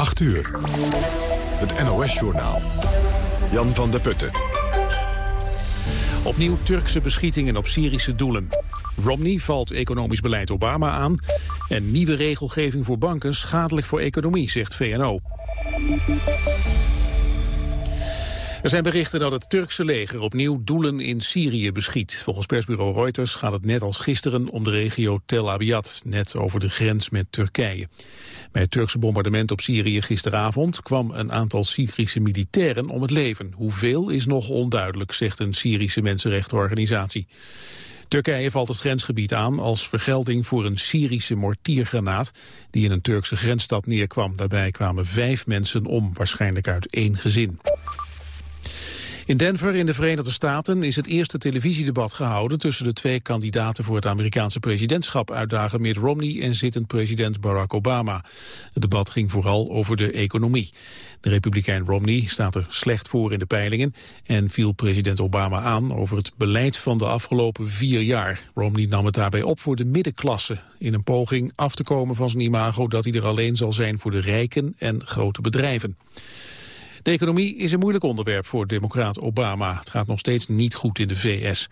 8 uur. Het NOS-journaal. Jan van der Putten. Opnieuw Turkse beschietingen op Syrische doelen. Romney valt economisch beleid Obama aan. En nieuwe regelgeving voor banken schadelijk voor economie, zegt VNO. Er zijn berichten dat het Turkse leger opnieuw doelen in Syrië beschiet. Volgens persbureau Reuters gaat het net als gisteren om de regio Tel Abyad, net over de grens met Turkije. Bij het Turkse bombardement op Syrië gisteravond kwam een aantal Syrische militairen om het leven. Hoeveel is nog onduidelijk, zegt een Syrische mensenrechtenorganisatie. Turkije valt het grensgebied aan als vergelding voor een Syrische mortiergranaat die in een Turkse grensstad neerkwam. Daarbij kwamen vijf mensen om, waarschijnlijk uit één gezin. In Denver in de Verenigde Staten is het eerste televisiedebat gehouden tussen de twee kandidaten voor het Amerikaanse presidentschap uitdagen Mitt Romney en zittend president Barack Obama. Het debat ging vooral over de economie. De republikein Romney staat er slecht voor in de peilingen en viel president Obama aan over het beleid van de afgelopen vier jaar. Romney nam het daarbij op voor de middenklasse in een poging af te komen van zijn imago dat hij er alleen zal zijn voor de rijken en grote bedrijven. De economie is een moeilijk onderwerp voor democraat Obama. Het gaat nog steeds niet goed in de VS.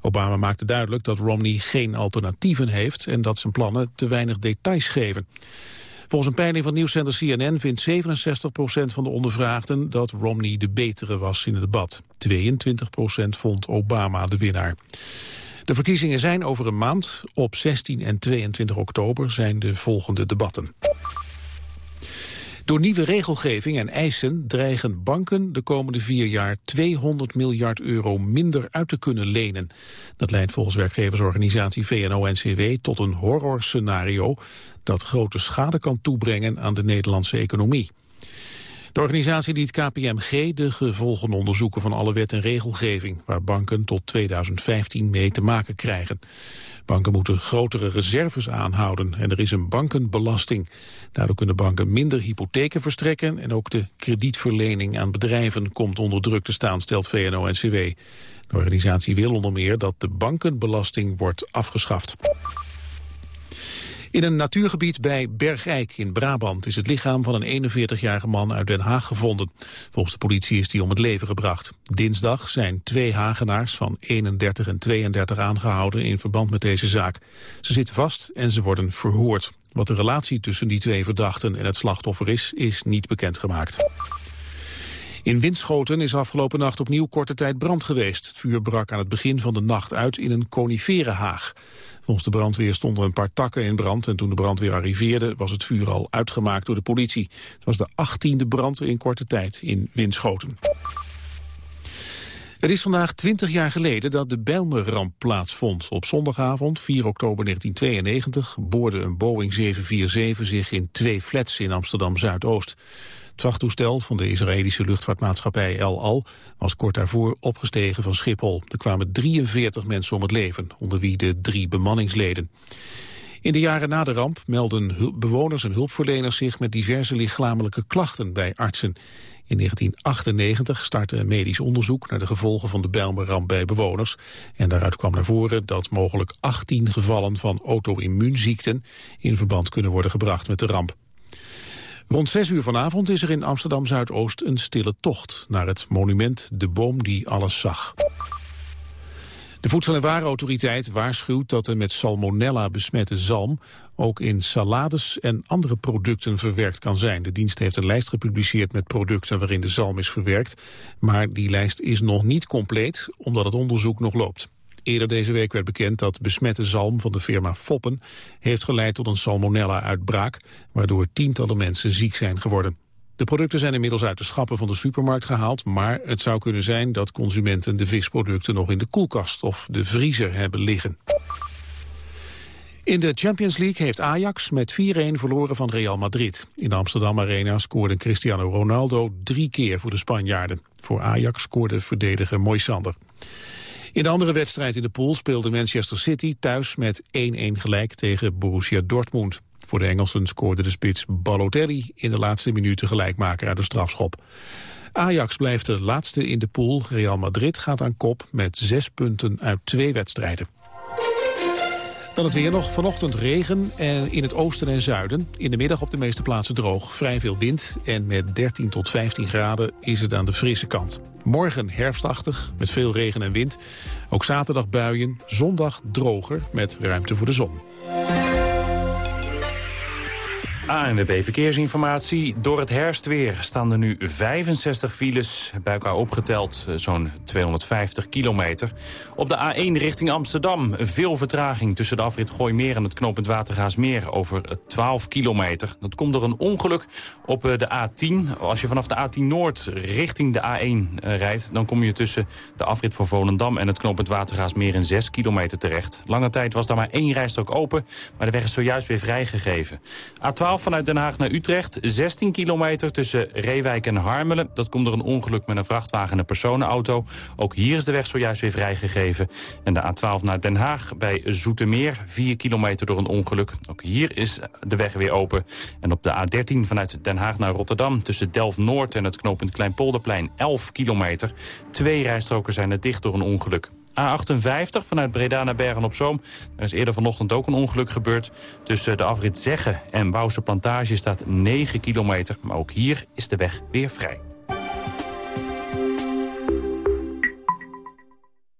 Obama maakte duidelijk dat Romney geen alternatieven heeft... en dat zijn plannen te weinig details geven. Volgens een peiling van nieuwszender CNN vindt 67% van de ondervraagden... dat Romney de betere was in het debat. 22% vond Obama de winnaar. De verkiezingen zijn over een maand. Op 16 en 22 oktober zijn de volgende debatten. Door nieuwe regelgeving en eisen dreigen banken de komende vier jaar 200 miljard euro minder uit te kunnen lenen. Dat leidt volgens werkgeversorganisatie VNO-NCW tot een horrorscenario dat grote schade kan toebrengen aan de Nederlandse economie. De organisatie liet KPMG de gevolgen onderzoeken van alle wet en regelgeving... waar banken tot 2015 mee te maken krijgen. Banken moeten grotere reserves aanhouden en er is een bankenbelasting. Daardoor kunnen banken minder hypotheken verstrekken... en ook de kredietverlening aan bedrijven komt onder druk te staan, stelt VNO-NCW. De organisatie wil onder meer dat de bankenbelasting wordt afgeschaft. In een natuurgebied bij Bergijk in Brabant is het lichaam van een 41-jarige man uit Den Haag gevonden. Volgens de politie is die om het leven gebracht. Dinsdag zijn twee Hagenaars van 31 en 32 aangehouden in verband met deze zaak. Ze zitten vast en ze worden verhoord. Wat de relatie tussen die twee verdachten en het slachtoffer is, is niet bekendgemaakt. In Winschoten is afgelopen nacht opnieuw korte tijd brand geweest. Het vuur brak aan het begin van de nacht uit in een coniferenhaag. Volgens de brandweer stonden een paar takken in brand... en toen de brandweer arriveerde was het vuur al uitgemaakt door de politie. Het was de achttiende brand in korte tijd in Winschoten. Het is vandaag 20 jaar geleden dat de Bijlmerramp plaatsvond. Op zondagavond, 4 oktober 1992, boorde een Boeing 747 zich in twee flats in Amsterdam-Zuidoost. Het vrachttoestel van de Israëlische luchtvaartmaatschappij El Al was kort daarvoor opgestegen van Schiphol. Er kwamen 43 mensen om het leven, onder wie de drie bemanningsleden. In de jaren na de ramp melden bewoners en hulpverleners zich met diverse lichamelijke klachten bij artsen. In 1998 startte een medisch onderzoek naar de gevolgen van de Bijlmerramp bij bewoners. En daaruit kwam naar voren dat mogelijk 18 gevallen van auto-immuunziekten in verband kunnen worden gebracht met de ramp. Rond 6 uur vanavond is er in Amsterdam-Zuidoost een stille tocht naar het monument De Boom die alles zag. De Voedsel- en Warenautoriteit waarschuwt dat er met salmonella besmette zalm ook in salades en andere producten verwerkt kan zijn. De dienst heeft een lijst gepubliceerd met producten waarin de zalm is verwerkt, maar die lijst is nog niet compleet omdat het onderzoek nog loopt. Eerder deze week werd bekend dat besmette zalm van de firma Foppen heeft geleid tot een salmonella-uitbraak, waardoor tientallen mensen ziek zijn geworden. De producten zijn inmiddels uit de schappen van de supermarkt gehaald, maar het zou kunnen zijn dat consumenten de visproducten nog in de koelkast of de vriezer hebben liggen. In de Champions League heeft Ajax met 4-1 verloren van Real Madrid. In de Amsterdam Arena scoorde Cristiano Ronaldo drie keer voor de Spanjaarden. Voor Ajax scoorde verdediger Moisander. In de andere wedstrijd in de pool speelde Manchester City thuis met 1-1 gelijk tegen Borussia Dortmund. Voor de Engelsen scoorde de spits Balotelli in de laatste minuten gelijkmaker uit de strafschop. Ajax blijft de laatste in de pool. Real Madrid gaat aan kop met zes punten uit twee wedstrijden. Dan het weer nog. Vanochtend regen en in het oosten en zuiden. In de middag op de meeste plaatsen droog. Vrij veel wind en met 13 tot 15 graden is het aan de frisse kant. Morgen herfstachtig met veel regen en wind. Ook zaterdag buien, zondag droger met ruimte voor de zon. ANWB Verkeersinformatie. Door het herfstweer staan er nu 65 files, bij elkaar opgeteld eh, zo'n 250 kilometer. Op de A1 richting Amsterdam veel vertraging tussen de afrit Gooimeer en het knooppunt Watergaasmeer over 12 kilometer. Dat komt door een ongeluk op eh, de A10. Als je vanaf de A10 Noord richting de A1 eh, rijdt, dan kom je tussen de afrit voor Volendam en het knooppunt Watergaasmeer in 6 kilometer terecht. Lange tijd was daar maar één rijstrook open, maar de weg is zojuist weer vrijgegeven. A12 vanuit Den Haag naar Utrecht. 16 kilometer tussen Reewijk en Harmelen. Dat komt door een ongeluk met een vrachtwagen en een personenauto. Ook hier is de weg zojuist weer vrijgegeven. En de A12 naar Den Haag bij Zoetermeer. 4 kilometer door een ongeluk. Ook hier is de weg weer open. En op de A13 vanuit Den Haag naar Rotterdam... tussen Delft-Noord en het knooppunt Kleinpolderplein 11 kilometer. Twee rijstroken zijn er dicht door een ongeluk. A58 vanuit Breda naar Bergen-op-Zoom. Er is eerder vanochtend ook een ongeluk gebeurd. Tussen de afrit Zeggen en Wouwse Plantage staat 9 kilometer. Maar ook hier is de weg weer vrij.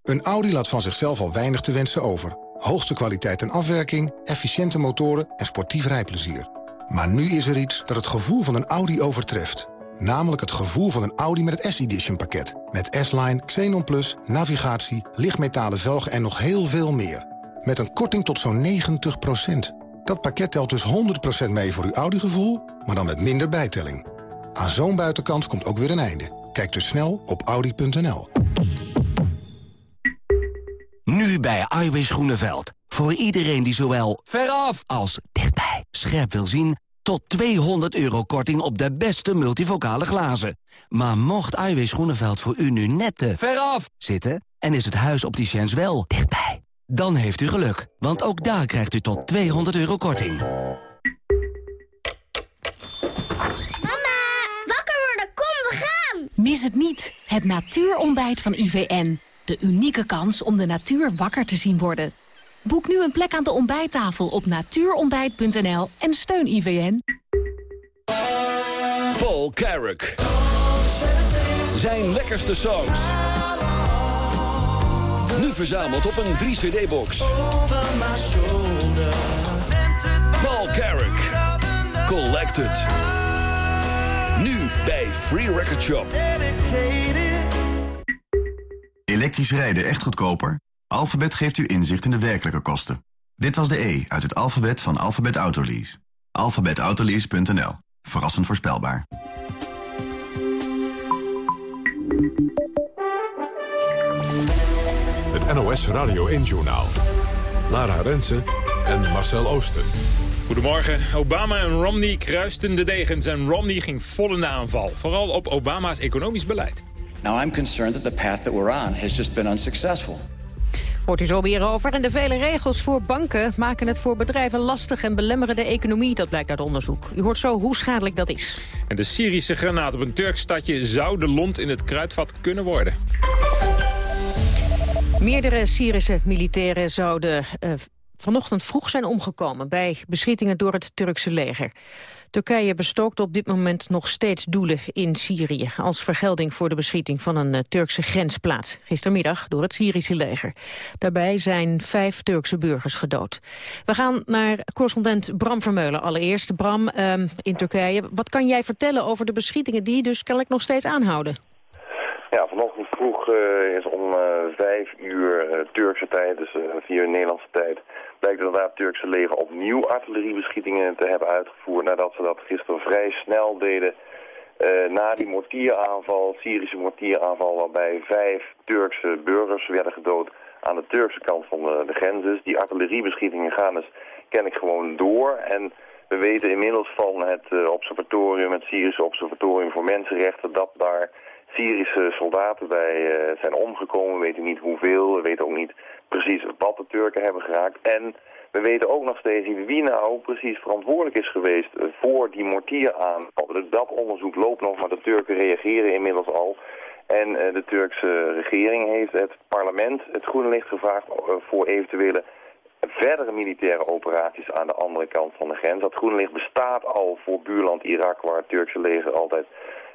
Een Audi laat van zichzelf al weinig te wensen over. Hoogste kwaliteit en afwerking, efficiënte motoren en sportief rijplezier. Maar nu is er iets dat het gevoel van een Audi overtreft. Namelijk het gevoel van een Audi met het S-Edition pakket. Met S-Line, Xenon Plus, navigatie, lichtmetalen velgen en nog heel veel meer. Met een korting tot zo'n 90% Dat pakket telt dus 100% mee voor uw Audi-gevoel, maar dan met minder bijtelling. Aan zo'n buitenkans komt ook weer een einde. Kijk dus snel op Audi.nl. Nu bij Iwis Groeneveld. Voor iedereen die zowel veraf als dichtbij scherp wil zien tot 200 euro korting op de beste multivocale glazen. Maar mocht Iwis Groeneveld voor u nu net te veraf zitten... en is het huis opticiens wel dichtbij... dan heeft u geluk, want ook daar krijgt u tot 200 euro korting. Mama, wakker worden, kom, we gaan! Mis het niet, het natuurontbijt van IVN. De unieke kans om de natuur wakker te zien worden. Boek nu een plek aan de ontbijttafel op natuurontbijt.nl en steun IVN. Paul Carrick. Zijn lekkerste songs. Nu verzameld op een 3-cd-box. Paul Carrick. Collected. Nu bij Free Record Shop. Elektrisch rijden echt goedkoper? Alphabet geeft u inzicht in de werkelijke kosten. Dit was de E uit het alfabet van Alphabet Autolease. Alphabetautolease.nl. Verrassend voorspelbaar. Het NOS Radio 1-journaal. Lara Rensen en Marcel Ooster. Goedemorgen. Obama en Romney kruisten de degens en Romney ging vol in de aanval. Vooral op Obama's economisch beleid. Now I'm concerned that the path that we're on has just been unsuccessful. Hoort u zo weer over. En de vele regels voor banken maken het voor bedrijven lastig en belemmeren de economie. Dat blijkt uit onderzoek. U hoort zo hoe schadelijk dat is. En de Syrische granaat op een Turks stadje zou de lont in het kruidvat kunnen worden. Meerdere Syrische militairen zouden uh, vanochtend vroeg zijn omgekomen... bij beschietingen door het Turkse leger. Turkije bestookt op dit moment nog steeds doelen in Syrië... als vergelding voor de beschieting van een uh, Turkse grensplaats. Gistermiddag door het Syrische leger. Daarbij zijn vijf Turkse burgers gedood. We gaan naar correspondent Bram Vermeulen allereerst. Bram, um, in Turkije. Wat kan jij vertellen over de beschietingen die dus kennelijk nog steeds aanhouden? Ja, vanochtend vroeg uh, is om uh, vijf uur Turkse tijd, dus vier Nederlandse tijd, blijkt inderdaad het Turkse leger opnieuw artilleriebeschietingen te hebben uitgevoerd nadat ze dat gisteren vrij snel deden na die mortieraanval, Syrische mortieraanval, waarbij vijf Turkse burgers werden gedood aan de Turkse kant van de, de grens. Dus die artilleriebeschietingen gaan dus ken ik gewoon door en we weten inmiddels van het observatorium, het Syrische observatorium voor mensenrechten, dat daar Syrische soldaten bij uh, zijn omgekomen. We weten niet hoeveel, we weten ook niet precies wat de Turken hebben geraakt. En we weten ook nog steeds niet wie nou precies verantwoordelijk is geweest voor die mortieraanval. Dat onderzoek loopt nog, maar de Turken reageren inmiddels al. En uh, de Turkse regering heeft het parlement het groene licht gevraagd voor eventuele verdere militaire operaties aan de andere kant van de grens. Dat groene licht bestaat al voor buurland Irak, waar het Turkse leger altijd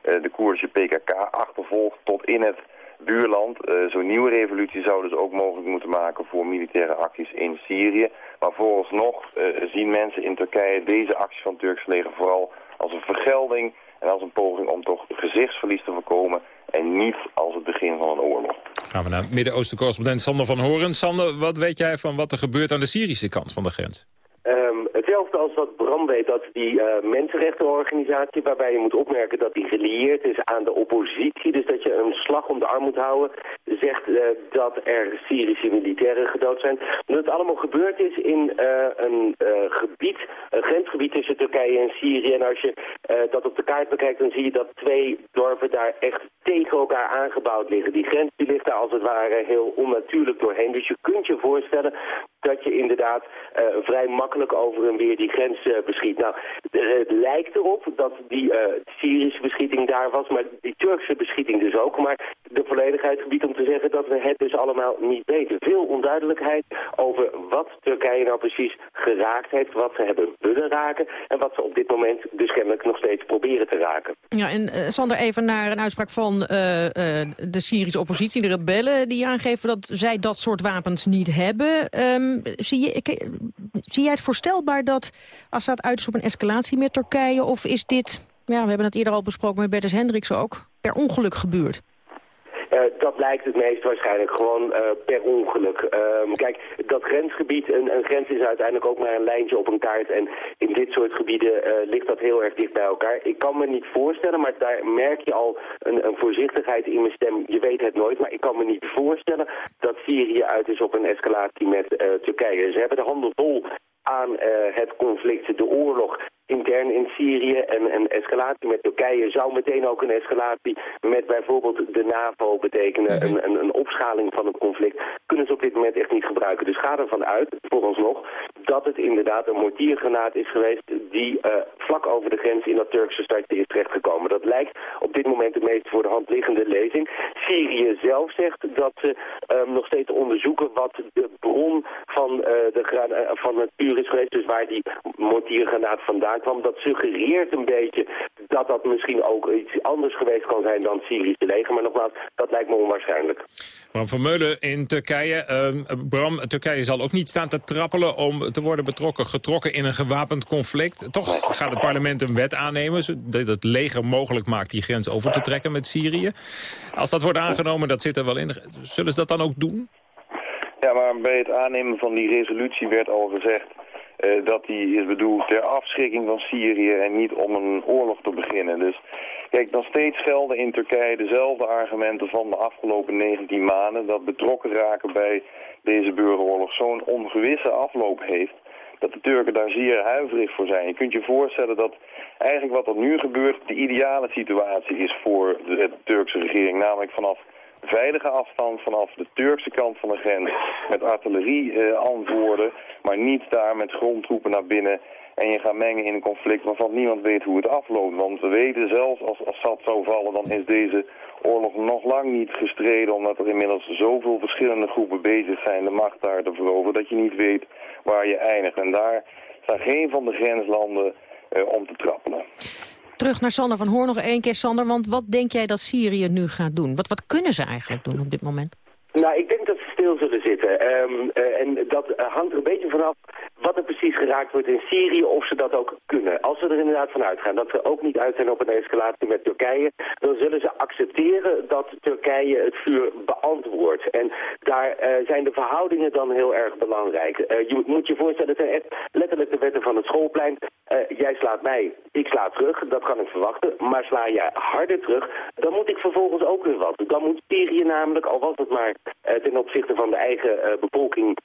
de Koerdische PKK achtervolgt tot in het buurland. Uh, Zo'n nieuwe revolutie zouden ze ook mogelijk moeten maken voor militaire acties in Syrië. Maar vooralsnog uh, zien mensen in Turkije deze acties van het Turkse leger vooral als een vergelding en als een poging om toch gezichtsverlies te voorkomen en niet als het begin van een oorlog. Gaan we naar Midden-Oosten-correspondent Sander van Horen. Sander, wat weet jij van wat er gebeurt aan de Syrische kant van de grens? Um, hetzelfde als wat Bram weet, dat die uh, mensenrechtenorganisatie... waarbij je moet opmerken dat die gelieerd is aan de oppositie... dus dat je een slag om de arm moet houden... zegt uh, dat er Syrische militairen gedood zijn. Dat het allemaal gebeurd is in uh, een gebied, een grensgebied tussen Turkije en Syrië. En als je dat op de kaart bekijkt, dan zie je dat twee dorpen daar echt tegen elkaar aangebouwd liggen. Die grens die ligt daar als het ware heel onnatuurlijk doorheen. Dus je kunt je voorstellen dat je inderdaad vrij makkelijk over weer die grens uh, beschiet. Nou, het lijkt erop dat die uh, Syrische beschieting daar was, maar die Turkse beschieting dus ook. Maar de volledigheid gebied om te zeggen dat we het dus allemaal niet weten. Veel onduidelijkheid over wat Turkije nou precies geraakt heeft, wat ze hebben willen raken en wat ze op dit moment dus nog steeds proberen te raken. Ja, en Sander, even naar een uitspraak van de Syrische oppositie, de rebellen, die aangeven dat zij dat soort wapens niet hebben. Um, zie, je, zie jij het voorstelbaar dat Assad uit is op een escalatie met Turkije? Of is dit, ja, we hebben het eerder al besproken met Bertus Hendricks ook, per ongeluk gebeurd? Uh, dat lijkt het meest waarschijnlijk gewoon uh, per ongeluk. Um, kijk, dat grensgebied, een, een, grens is uiteindelijk ook maar een lijntje op een kaart. En in dit soort gebieden uh, ligt dat heel erg dicht bij elkaar. Ik kan me niet voorstellen, maar daar merk je al een, een, voorzichtigheid in mijn stem. Je weet het nooit, maar ik kan me niet voorstellen dat Syrië uit is op een escalatie met Turkije. Ze hebben de handen vol aan het conflict, de oorlog intern in Syrië en een escalatie met Turkije zou meteen ook een escalatie met bijvoorbeeld de NAVO betekenen, mm -hmm. een, een, een, opschaling van het conflict, kunnen ze op dit moment echt niet gebruiken. Dus ga ervan uit, vooralsnog, dat het inderdaad een mortiergranaat is geweest die uh, vlak over de grens in dat Turkse stadje is terechtgekomen. Dat lijkt op dit moment de meest voor de hand liggende lezing. Syrië zelf zegt dat ze um, nog steeds onderzoeken wat de bron van, uh, de, uh, van het vuur is geweest, dus waar die mortiergranaat vandaan kwam, dat suggereert een beetje dat dat misschien ook iets anders geweest kan zijn dan het Syrische leger. Maar nogmaals, dat lijkt me onwaarschijnlijk. Bram van Meulen in Turkije. Uh, Bram, Turkije zal ook niet staan te trappelen om te worden betrokken, getrokken in een gewapend conflict. Toch gaat het parlement een wet aannemen dat het leger mogelijk maakt die grens over te trekken met Syrië. Als dat wordt aangenomen, dat zit er wel in. Zullen ze dat dan ook doen? Ja, maar bij het aannemen van die resolutie werd al gezegd uh, dat die is bedoeld ter afschrikking van Syrië en niet om een oorlog te beginnen. Dus kijk, nog steeds gelden in Turkije dezelfde argumenten van de afgelopen 19 maanden. Dat betrokken raken bij deze burgeroorlog zo'n ongewisse afloop heeft dat de Turken daar zeer huiverig voor zijn. Je kunt je voorstellen dat eigenlijk wat er nu gebeurt de ideale situatie is voor de Turkse regering. Namelijk vanaf veilige afstand vanaf de Turkse kant van de grens met artillerie eh, antwoorden, maar niet daar met grondtroepen naar binnen en je gaat mengen in een conflict waarvan niemand weet hoe het afloopt. Want we weten zelfs als Assad zou vallen, dan is deze oorlog nog lang niet gestreden... omdat er inmiddels zoveel verschillende groepen bezig zijn de macht daar te veroveren... dat je niet weet waar je eindigt. En daar staan geen van de grenslanden uh, om te trappelen. Terug naar Sander van Hoorn nog één keer, Sander. Want wat denk jij dat Syrië nu gaat doen? Wat, wat kunnen ze eigenlijk doen op dit moment? Nou, ik denk dat ze stil zullen zitten. Um, uh, en dat uh, hangt er een beetje vanaf wat er precies geraakt wordt in Syrië, of ze dat ook kunnen. Als ze er inderdaad van uitgaan dat ze ook niet uit zijn op een escalatie met Turkije, dan zullen ze accepteren dat Turkije het vuur beantwoordt. En daar uh, zijn de verhoudingen dan heel erg belangrijk. Uh, je moet je voorstellen, het zijn echt letterlijk de wetten van het schoolplein. Jij slaat mij, ik sla terug, dat kan ik verwachten. Maar sla jij harder terug, dan moet ik vervolgens ook weer wat. Dan moet Syrië namelijk, al was het maar ten opzichte van de eigen bevolking,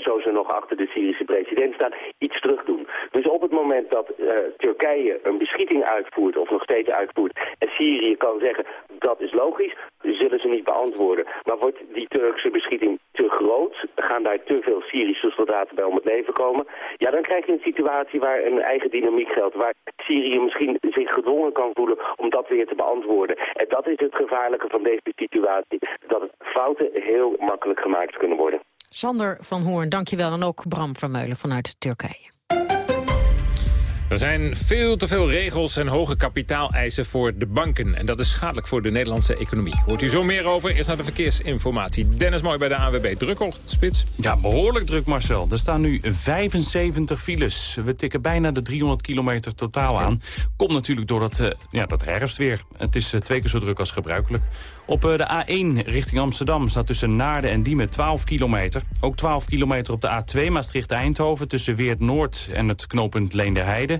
zo ze nog achter de Syrische president staan, iets terug doen. Dus op het moment dat Turkije een beschieting uitvoert, of nog steeds uitvoert, en Syrië kan zeggen, dat is logisch, zullen ze niet beantwoorden. Maar wordt die Turkse beschieting te groot, gaan daar te veel Syrische soldaten bij om het leven komen, ja, dan krijg je een situatie waar een eigen dynamiek geldt, waar Syrië misschien zich gedwongen kan voelen om dat weer te beantwoorden. En dat is het gevaarlijke van deze situatie, dat het fouten heel makkelijk gemaakt kunnen worden. Sander van Hoorn, dankjewel. En ook Bram Vermeulen vanuit Turkije. Er zijn veel te veel regels en hoge kapitaaleisen voor de banken. En dat is schadelijk voor de Nederlandse economie. Hoort u zo meer over? Eerst naar de verkeersinformatie. Dennis Mooi bij de AWB. Druk spits? Ja, behoorlijk druk Marcel. Er staan nu 75 files. We tikken bijna de 300 kilometer totaal aan. Komt natuurlijk door dat, uh, ja, dat herfstweer. Het is uh, twee keer zo druk als gebruikelijk. Op uh, de A1 richting Amsterdam staat tussen Naarden en Diemen 12 kilometer. Ook 12 kilometer op de A2 Maastricht-Eindhoven... tussen Weert Noord en het knooppunt Leenderheide.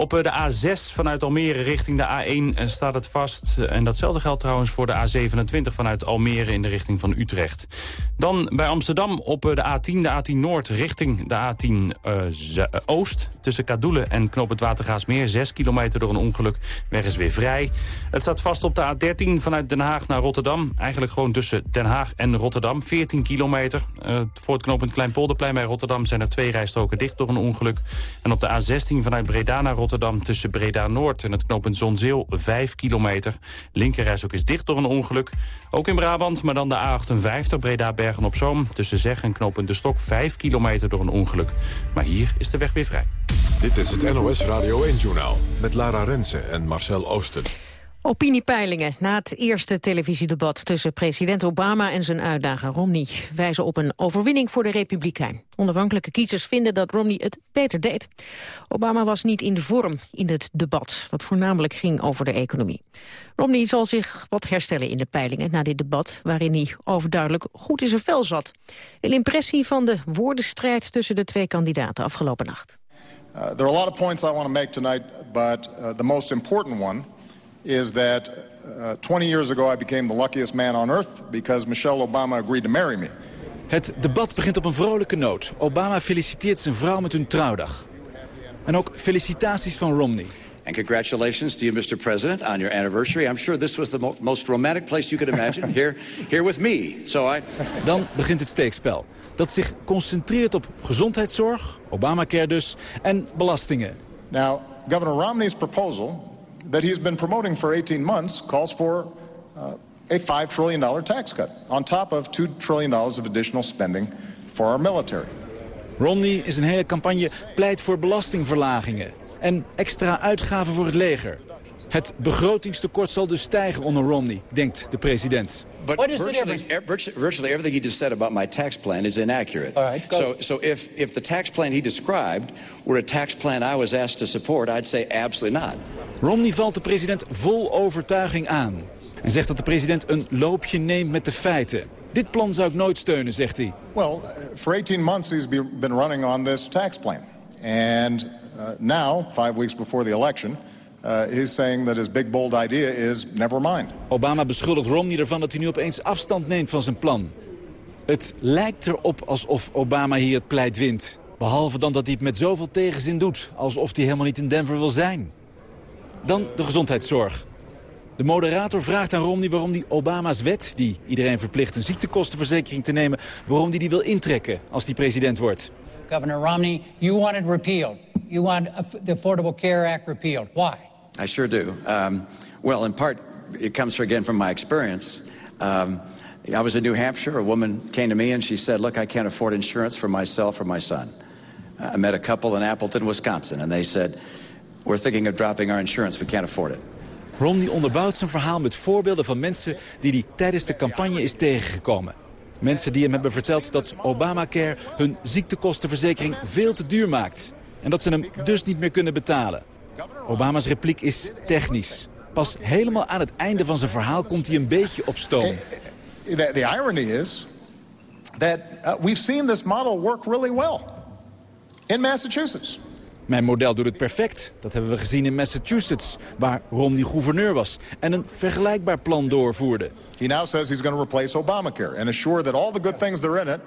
Op eh, de A6 vanuit Almere richting de A1 eh, staat het vast. En datzelfde geldt trouwens voor de A27 vanuit Almere in de richting van Utrecht. Dan bij Amsterdam op eh, de A10, de A10 Noord richting de A10 uh, Oost. Tussen Kadoelen en Knoop het Watergaasmeer. 6 kilometer door een ongeluk. Weg is weer vrij. Het staat vast op de A13 vanuit Den Haag naar Rotterdam. Eigenlijk gewoon tussen Den Haag en Rotterdam. 14 kilometer. Voor het knooppunt Kleinpolderplein bij Rotterdam zijn er twee rijstroken dicht door een ongeluk. En op de A16 vanuit Breda naar Rotterdam tussen Breda-Noord en het knooppunt Zonzeel 5 kilometer. Linkerrijstrook is dicht door een ongeluk. Ook in Brabant, maar dan de A58 Breda-Bergen-op-Zoom. Tussen Zeg en knooppunt De Stok 5 kilometer door een ongeluk. Maar hier is de weg weer vrij. Dit is het NOS Radio 1-journaal met Lara Rensen en Marcel Oosten. Opiniepeilingen na het eerste televisiedebat tussen president Obama en zijn uitdager Romney wijzen op een overwinning voor de Republikein. Onafhankelijke kiezers vinden dat Romney het beter deed. Obama was niet in vorm in het debat, dat voornamelijk ging over de economie. Romney zal zich wat herstellen in de peilingen na dit debat, waarin hij overduidelijk goed in zijn vel zat. Een impressie van de woordenstrijd tussen de twee kandidaten afgelopen nacht. Uh, there are a lot of points I want to make tonight, but uh, the most important one is that uh, 20 years ago I became the luckiest man on earth because Michelle Obama agreed to marry me. Het debat begint op een vrolijke noot. Obama feliciteert zijn vrouw met hun trouwdag. En ook felicitaties van Romney. And congratulations to you, Mr. President, on your anniversary. I'm sure this was the mo most romantic place you could imagine. here, here with me. So I... Dan begint het steekspel. Dat zich concentreert op gezondheidszorg, Obamacare dus, en belastingen. Now, Governor Romney's proposal that he's been promoting for 18 months calls for uh, a $5 trillion tax cut, on top of $2 trillion of additional spending for our military. Romney is een hele campagne pleit voor belastingverlagingen en extra uitgaven voor het leger. Het begrotingstekort zal dus stijgen onder Romney, denkt de president. But What is virtually, the virtually everything he just said about my tax plan is inaccurate. All right, so, so if, if the tax plan he described were a tax plan I was asked to support, I'd say absolutely not. Romney valt de president vol overtuiging aan. En zegt dat de president een loopje neemt met de feiten. Dit plan zou ik nooit steunen, zegt hij. Well, for 18 months he's been running on this tax plan. And uh, now, five weeks before the election... Uh, he's saying that his big bold idea is never mind. Obama beschuldigt Romney ervan dat hij nu opeens afstand neemt van zijn plan. Het lijkt erop alsof Obama hier het pleit wint. Behalve dan dat hij het met zoveel tegenzin doet. Alsof hij helemaal niet in Denver wil zijn. Dan de gezondheidszorg. De moderator vraagt aan Romney waarom hij Obama's wet... die iedereen verplicht een ziektekostenverzekering te nemen... waarom hij die wil intrekken als hij president wordt. Governor Romney, you want it repealed. You want the Affordable Care Act repealed. Why? I sure do. Um, well, in part, it comes again from my experience. Um, I was in New Hampshire. A woman came to me and she said, look, I can't afford insurance for myself or my son. I met a couple in Appleton, Wisconsin, and they said, we're thinking of dropping our insurance. We can't afford it. Romney onderbouwt zijn verhaal met voorbeelden van mensen die hij tijdens de campagne is tegengekomen. Mensen die hem hebben verteld dat Obamacare hun ziektekostenverzekering veel te duur maakt. En dat ze hem dus niet meer kunnen betalen. Obama's repliek is technisch. Pas helemaal aan het einde van zijn verhaal komt hij een beetje op stoom. Eh, the, the irony is that uh, we've seen this model work really well in Massachusetts. Mijn model doet het perfect. Dat hebben we gezien in Massachusetts, waar Romney gouverneur was... en een vergelijkbaar plan doorvoerde. He now says he's going to replace Obamacare... and assure that all the good things that are in it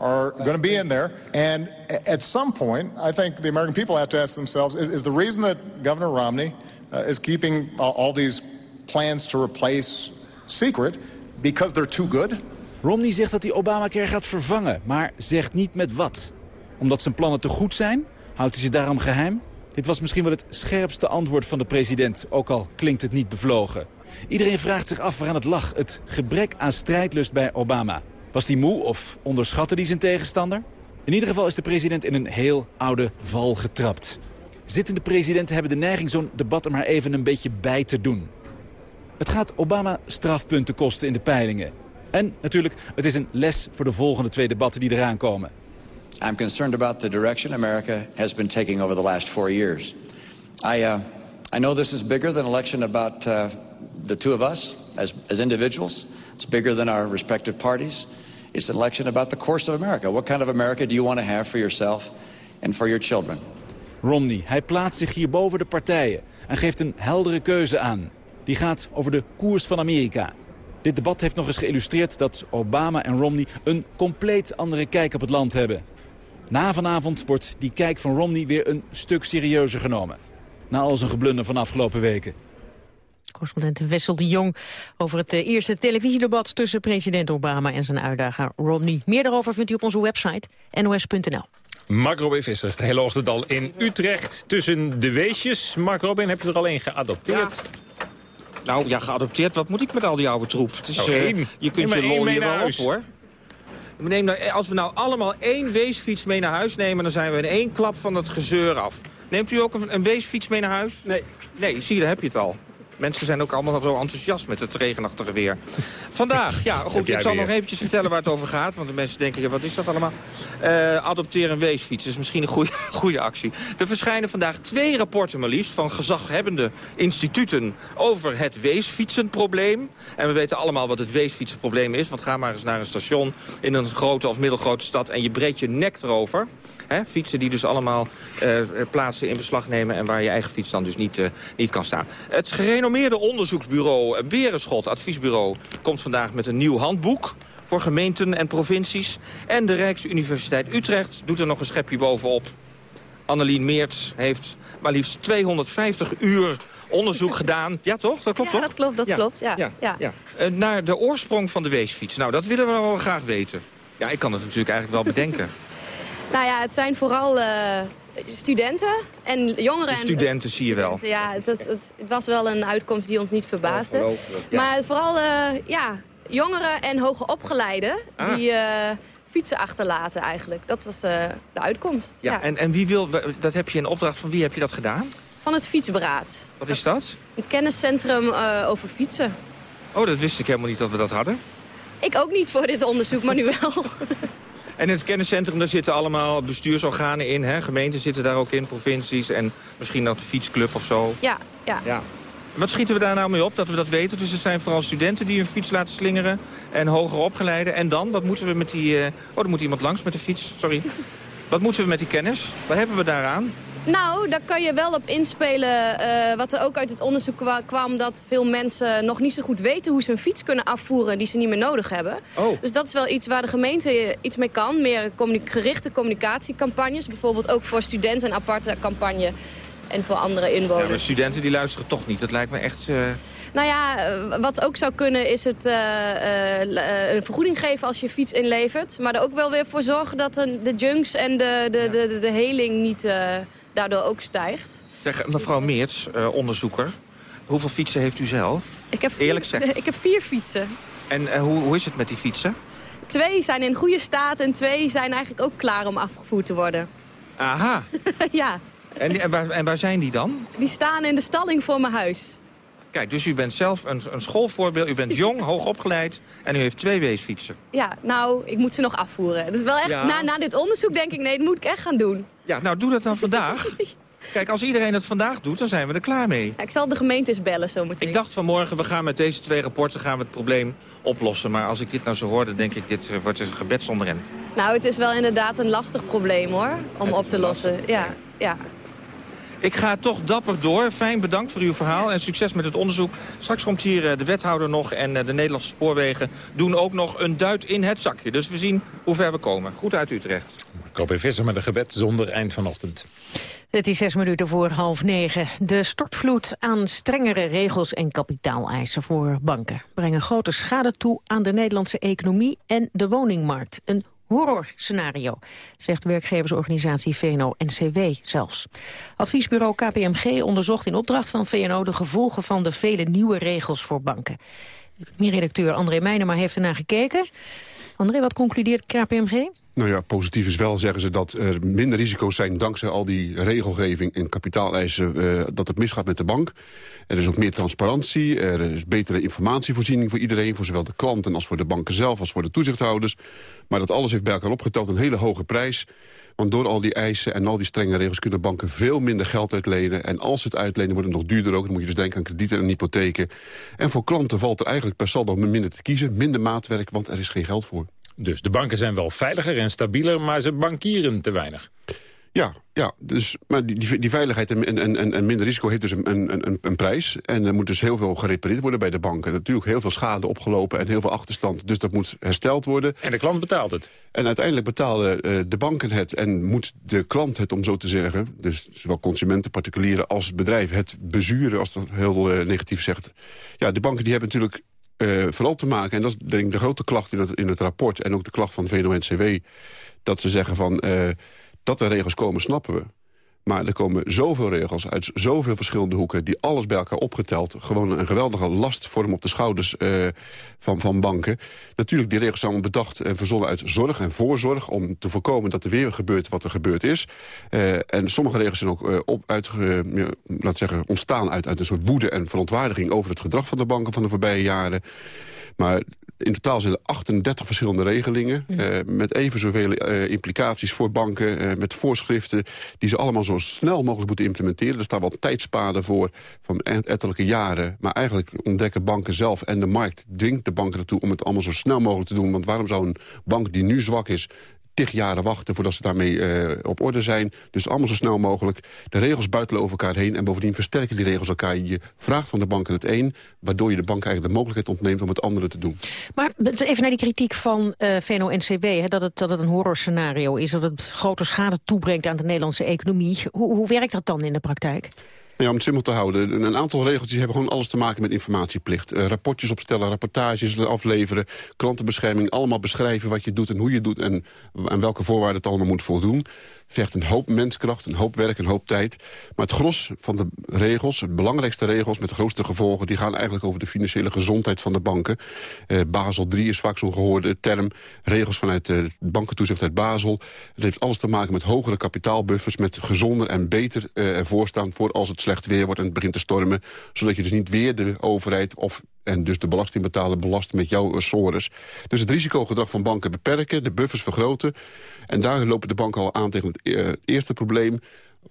are going to be in there. And at some point, I think the American people have to ask themselves... is, is the reason that Governor Romney uh, is keeping all these plans to replace secret... because they're too good? Romney zegt dat hij Obamacare gaat vervangen, maar zegt niet met wat. Omdat zijn plannen te goed zijn... Houdt hij ze daarom geheim? Dit was misschien wel het scherpste antwoord van de president, ook al klinkt het niet bevlogen. Iedereen vraagt zich af waaraan het lag, het gebrek aan strijdlust bij Obama. Was hij moe of onderschatte hij zijn tegenstander? In ieder geval is de president in een heel oude val getrapt. Zittende presidenten hebben de neiging zo'n debat er maar even een beetje bij te doen. Het gaat Obama strafpunten kosten in de peilingen. En natuurlijk, het is een les voor de volgende twee debatten die eraan komen. I'm concerned about the direction America has been taking over the last four years. I, uh, I know this is bigger than election about uh, the two of us as, as individuals. It's bigger than our respective parties. It's an election about the course of America. What kind of America do you want to have for yourself and for your children? Romney, hij plaatst zich hier boven de partijen en geeft een heldere keuze aan. Die gaat over de koers van Amerika. Dit debat heeft nog eens geïllustreerd dat Obama en Romney een compleet andere kijk op het land hebben. Na vanavond wordt die kijk van Romney weer een stuk serieuzer genomen. Na al zijn geblunder van afgelopen weken. Correspondent Wessel de Jong over het eh, eerste televisiedebat tussen president Obama en zijn uitdager Romney. Meer daarover vindt u op onze website nos.nl. Mark Robin Vissers, de hele ochtend al in Utrecht tussen de weesjes. Mark Robin, heb je er al een geadopteerd? Nou ja, geadopteerd. Wat moet ik met al die oude troep? Het is, Nou, eh, je kunt Neem je lol hier wel op hoor. We nemen nou, als we nou allemaal één weesfiets mee naar huis nemen... dan zijn we in één klap van het gezeur af. Neemt u ook een, een weesfiets mee naar huis? Nee. Nee, zie je, daar heb je het al. Mensen zijn ook allemaal zo enthousiast met het regenachtige weer. Vandaag, ja goed, ik zal weer. nog eventjes vertellen waar het over gaat. Want de mensen denken, ja, wat is dat allemaal? Eh adopteer een weesfiets, is misschien een goede, goede actie. Er verschijnen vandaag twee rapporten maar liefst... van gezaghebbende instituten over het weesfietsenprobleem. En we weten allemaal wat het weesfietsenprobleem is. Want ga maar eens naar een station in een grote of middelgrote stad... en je breekt je nek erover. Hè, fietsen die dus allemaal eh, plaatsen in beslag nemen... en waar je eigen fiets dan dus niet, eh, niet kan staan. Het gerenommeerde onderzoeksbureau eh, Berenschot, adviesbureau... komt vandaag met een nieuw handboek voor gemeenten en provincies. En de Rijksuniversiteit Utrecht doet er nog een schepje bovenop. Annelien Meerts heeft maar liefst 250 uur onderzoek gedaan. Ja, toch? Dat klopt, Ja, toch? dat klopt, dat klopt, ja, ja. Eh, naar de oorsprong van de weesfiets. Nou, dat willen we wel graag weten. Ja, ik kan het natuurlijk eigenlijk wel bedenken. Nou ja, het zijn vooral eh, studenten en jongeren. De en- studenten zie je wel. Ja, het, het, het was wel een uitkomst die ons niet verbaasde. Ja. Maar vooral eh, ja, jongeren en hoger opgeleiden Ah. die eh, fietsen achterlaten eigenlijk. Dat was de uitkomst. Ja, Ja. En, en wie wil, dat heb je in opdracht van wie heb je dat gedaan? Van het Fietsberaad. Wat is dat? Een kenniscentrum over fietsen. Oh, dat wist ik helemaal niet dat we dat hadden. Ik ook niet voor dit onderzoek, maar nu wel. En in het kenniscentrum, daar zitten allemaal bestuursorganen in. Hè? Gemeenten zitten daar ook in, provincies en misschien ook de fietsclub of zo. ja, ja. Ja. Wat schieten we daar nou mee op, dat we dat weten? Dus het zijn vooral studenten die hun fiets laten slingeren en hoger opgeleiden. En dan, wat moeten we met die... eh, Oh, er moet iemand langs met de fiets, sorry. Wat moeten we met die kennis? Wat hebben we daaraan? Nou, daar kan je wel op inspelen. eh, wat er ook uit het onderzoek kwa- kwam... dat veel mensen nog niet zo goed weten hoe ze een fiets kunnen afvoeren... die ze niet meer nodig hebben. Oh. Dus dat is wel iets waar de gemeente iets mee kan. Meer gerichte communicatiecampagnes. Bijvoorbeeld ook voor studenten een aparte campagne. En voor andere Ja, inwoners. maar studenten die luisteren toch niet. Dat lijkt me echt... eh, Nou ja, eh, wat ook zou kunnen is het eh, eh, eh, een vergoeding geven als je fiets inlevert. Maar er ook wel weer voor zorgen dat de, junks en de, de, de, de, de heling niet eh, daardoor ook stijgt. Zeg, mevrouw Meerts, eh, onderzoeker. Hoeveel fietsen heeft u zelf? Ik heb Eerlijk vier, zeggen. Ik heb vier fietsen. En eh, hoe, hoe is het met die fietsen? Twee zijn in goede staat en twee zijn eigenlijk ook klaar om afgevoerd te worden. Aha. ja, En, en, waar, en waar zijn die dan? die staan in de stalling voor mijn huis. Kijk, dus u bent zelf een, een schoolvoorbeeld. U bent jong, hoog opgeleid en u heeft twee weesfietsen. Ja, nou, ik moet ze nog afvoeren. Dus wel echt, Ja. na, na dit onderzoek denk ik, nee, dat moet ik echt gaan doen. Ja, nou doe dat dan vandaag. Kijk, als iedereen het vandaag doet, dan zijn we er klaar mee. Ja, ik zal de gemeentes bellen zometeen. Ik dacht vanmorgen, we gaan met deze twee rapporten gaan we het probleem oplossen. Maar als ik dit nou zo hoor, dan denk ik, dit eh, wordt een gebed zonder end. Nou, het is wel inderdaad een lastig probleem hoor, om op te lossen. Ja, ja. Ik ga toch dapper door. Fijn, bedankt voor uw verhaal en succes met het onderzoek. Straks komt hier eh, de wethouder nog en eh, de Nederlandse spoorwegen doen ook nog een duit in het zakje. Dus we zien hoe ver we komen. Goed uit Utrecht. Koop Visser met een gebed zonder eind vanochtend. Het is zes minuten voor half negen. De stortvloed aan strengere regels en kapitaaleisen voor banken... brengen grote schade toe aan de Nederlandse economie en de woningmarkt. Een horrorscenario, zegt werkgeversorganisatie VNO-NCW zelfs. Adviesbureau KPMG onderzocht in opdracht van VNO... de gevolgen van de vele nieuwe regels voor banken. Economie-redacteur André Meijnema heeft ernaar gekeken. André, wat concludeert KPMG? Nou ja, positief is wel, zeggen ze, dat er minder risico's zijn... dankzij al die regelgeving en kapitaaleisen uh, dat het misgaat met de bank. Er is ook meer transparantie, er is betere informatievoorziening voor iedereen... voor zowel de klanten als voor de banken zelf, als voor de toezichthouders. Maar dat alles heeft bij elkaar opgeteld een hele hoge prijs. Want door al die eisen en al die strenge regels kunnen banken veel minder geld uitlenen. En als ze het uitlenen wordt het nog duurder ook. Dan moet je dus denken aan kredieten en hypotheken. En voor klanten valt er eigenlijk per saldo minder te kiezen. Minder maatwerk, want er is geen geld voor. Dus de banken zijn wel veiliger en stabieler, maar ze bankieren te weinig. Ja, ja dus, maar die, die veiligheid en, en, en, en minder risico heeft dus een, een, een, prijs. En er moet dus heel veel gerepareerd worden bij de banken. Natuurlijk heel veel schade opgelopen en heel veel achterstand. Dus dat moet hersteld worden. En de klant betaalt het. En uiteindelijk betalen uh, de banken het en moet de klant het, om zo te zeggen... dus zowel consumenten, particulieren als bedrijven... het bezuren, als dat heel uh, negatief zegt. Ja, de banken die hebben natuurlijk uh, vooral te maken... en dat is denk ik de grote klacht in het, in het rapport... en ook de klacht van VNO-NCW... dat ze zeggen van... Uh, dat er regels komen, snappen we. Maar er komen zoveel regels uit zoveel verschillende hoeken... die alles bij elkaar opgeteld gewoon een geweldige last vormen op de schouders uh, van, van banken. Natuurlijk, die regels zijn bedacht en verzonnen uit zorg en voorzorg... om te voorkomen dat er weer gebeurt wat er gebeurd is. Uh, en sommige regels zijn ook uh, op, uit, laat zeggen, ontstaan uit, uit een soort woede en verontwaardiging... over het gedrag van de banken van de voorbije jaren. Maar in totaal zijn er 38 verschillende regelingen... Mm. Uh, met even zoveel uh, implicaties voor banken, uh, met voorschriften... die ze allemaal zo snel mogelijk moeten implementeren. Er staan wel tijdspaden voor van ettelijke jaren. Maar eigenlijk ontdekken banken zelf en de markt dwingt de banken ertoe... om het allemaal zo snel mogelijk te doen. Want waarom zou een bank die nu zwak is tig jaren wachten voordat ze daarmee uh, op orde zijn. Dus allemaal zo snel mogelijk. De regels buitelen over elkaar heen en bovendien versterken die regels elkaar. Je vraagt van de banken het een, waardoor je de bank eigenlijk de mogelijkheid ontneemt om het andere te doen. Maar even naar die kritiek van uh, VNO-NCW, dat het, dat het een horrorscenario is, dat het grote schade toebrengt aan de Nederlandse economie. Hoe, hoe werkt dat dan in de praktijk? Om het simpel te houden. Een aantal regeltjes hebben gewoon alles te maken met informatieplicht. Uh, rapportjes opstellen, rapportages afleveren, klantenbescherming. Allemaal beschrijven wat je doet en hoe je doet en aan welke voorwaarden het allemaal moet voldoen vergt een hoop menskracht, een hoop werk, een hoop tijd. Maar het gros van de regels, de belangrijkste regels met de grootste gevolgen... die gaan eigenlijk over de financiële gezondheid van de banken. Uh, Basel 3 is vaak zo'n gehoorde term. Regels vanuit uh, het bankentoezicht uit Basel. Het heeft alles te maken met hogere kapitaalbuffers... met gezonder en beter uh, ervoor staan voor als het slecht weer wordt... en het begint te stormen. Zodat je dus niet weer de overheid of en dus de belastingbetaler belast met jouw sores. Dus het risicogedrag van banken beperken, de buffers vergroten. En daar lopen de banken al aan tegen het uh, eerste probleem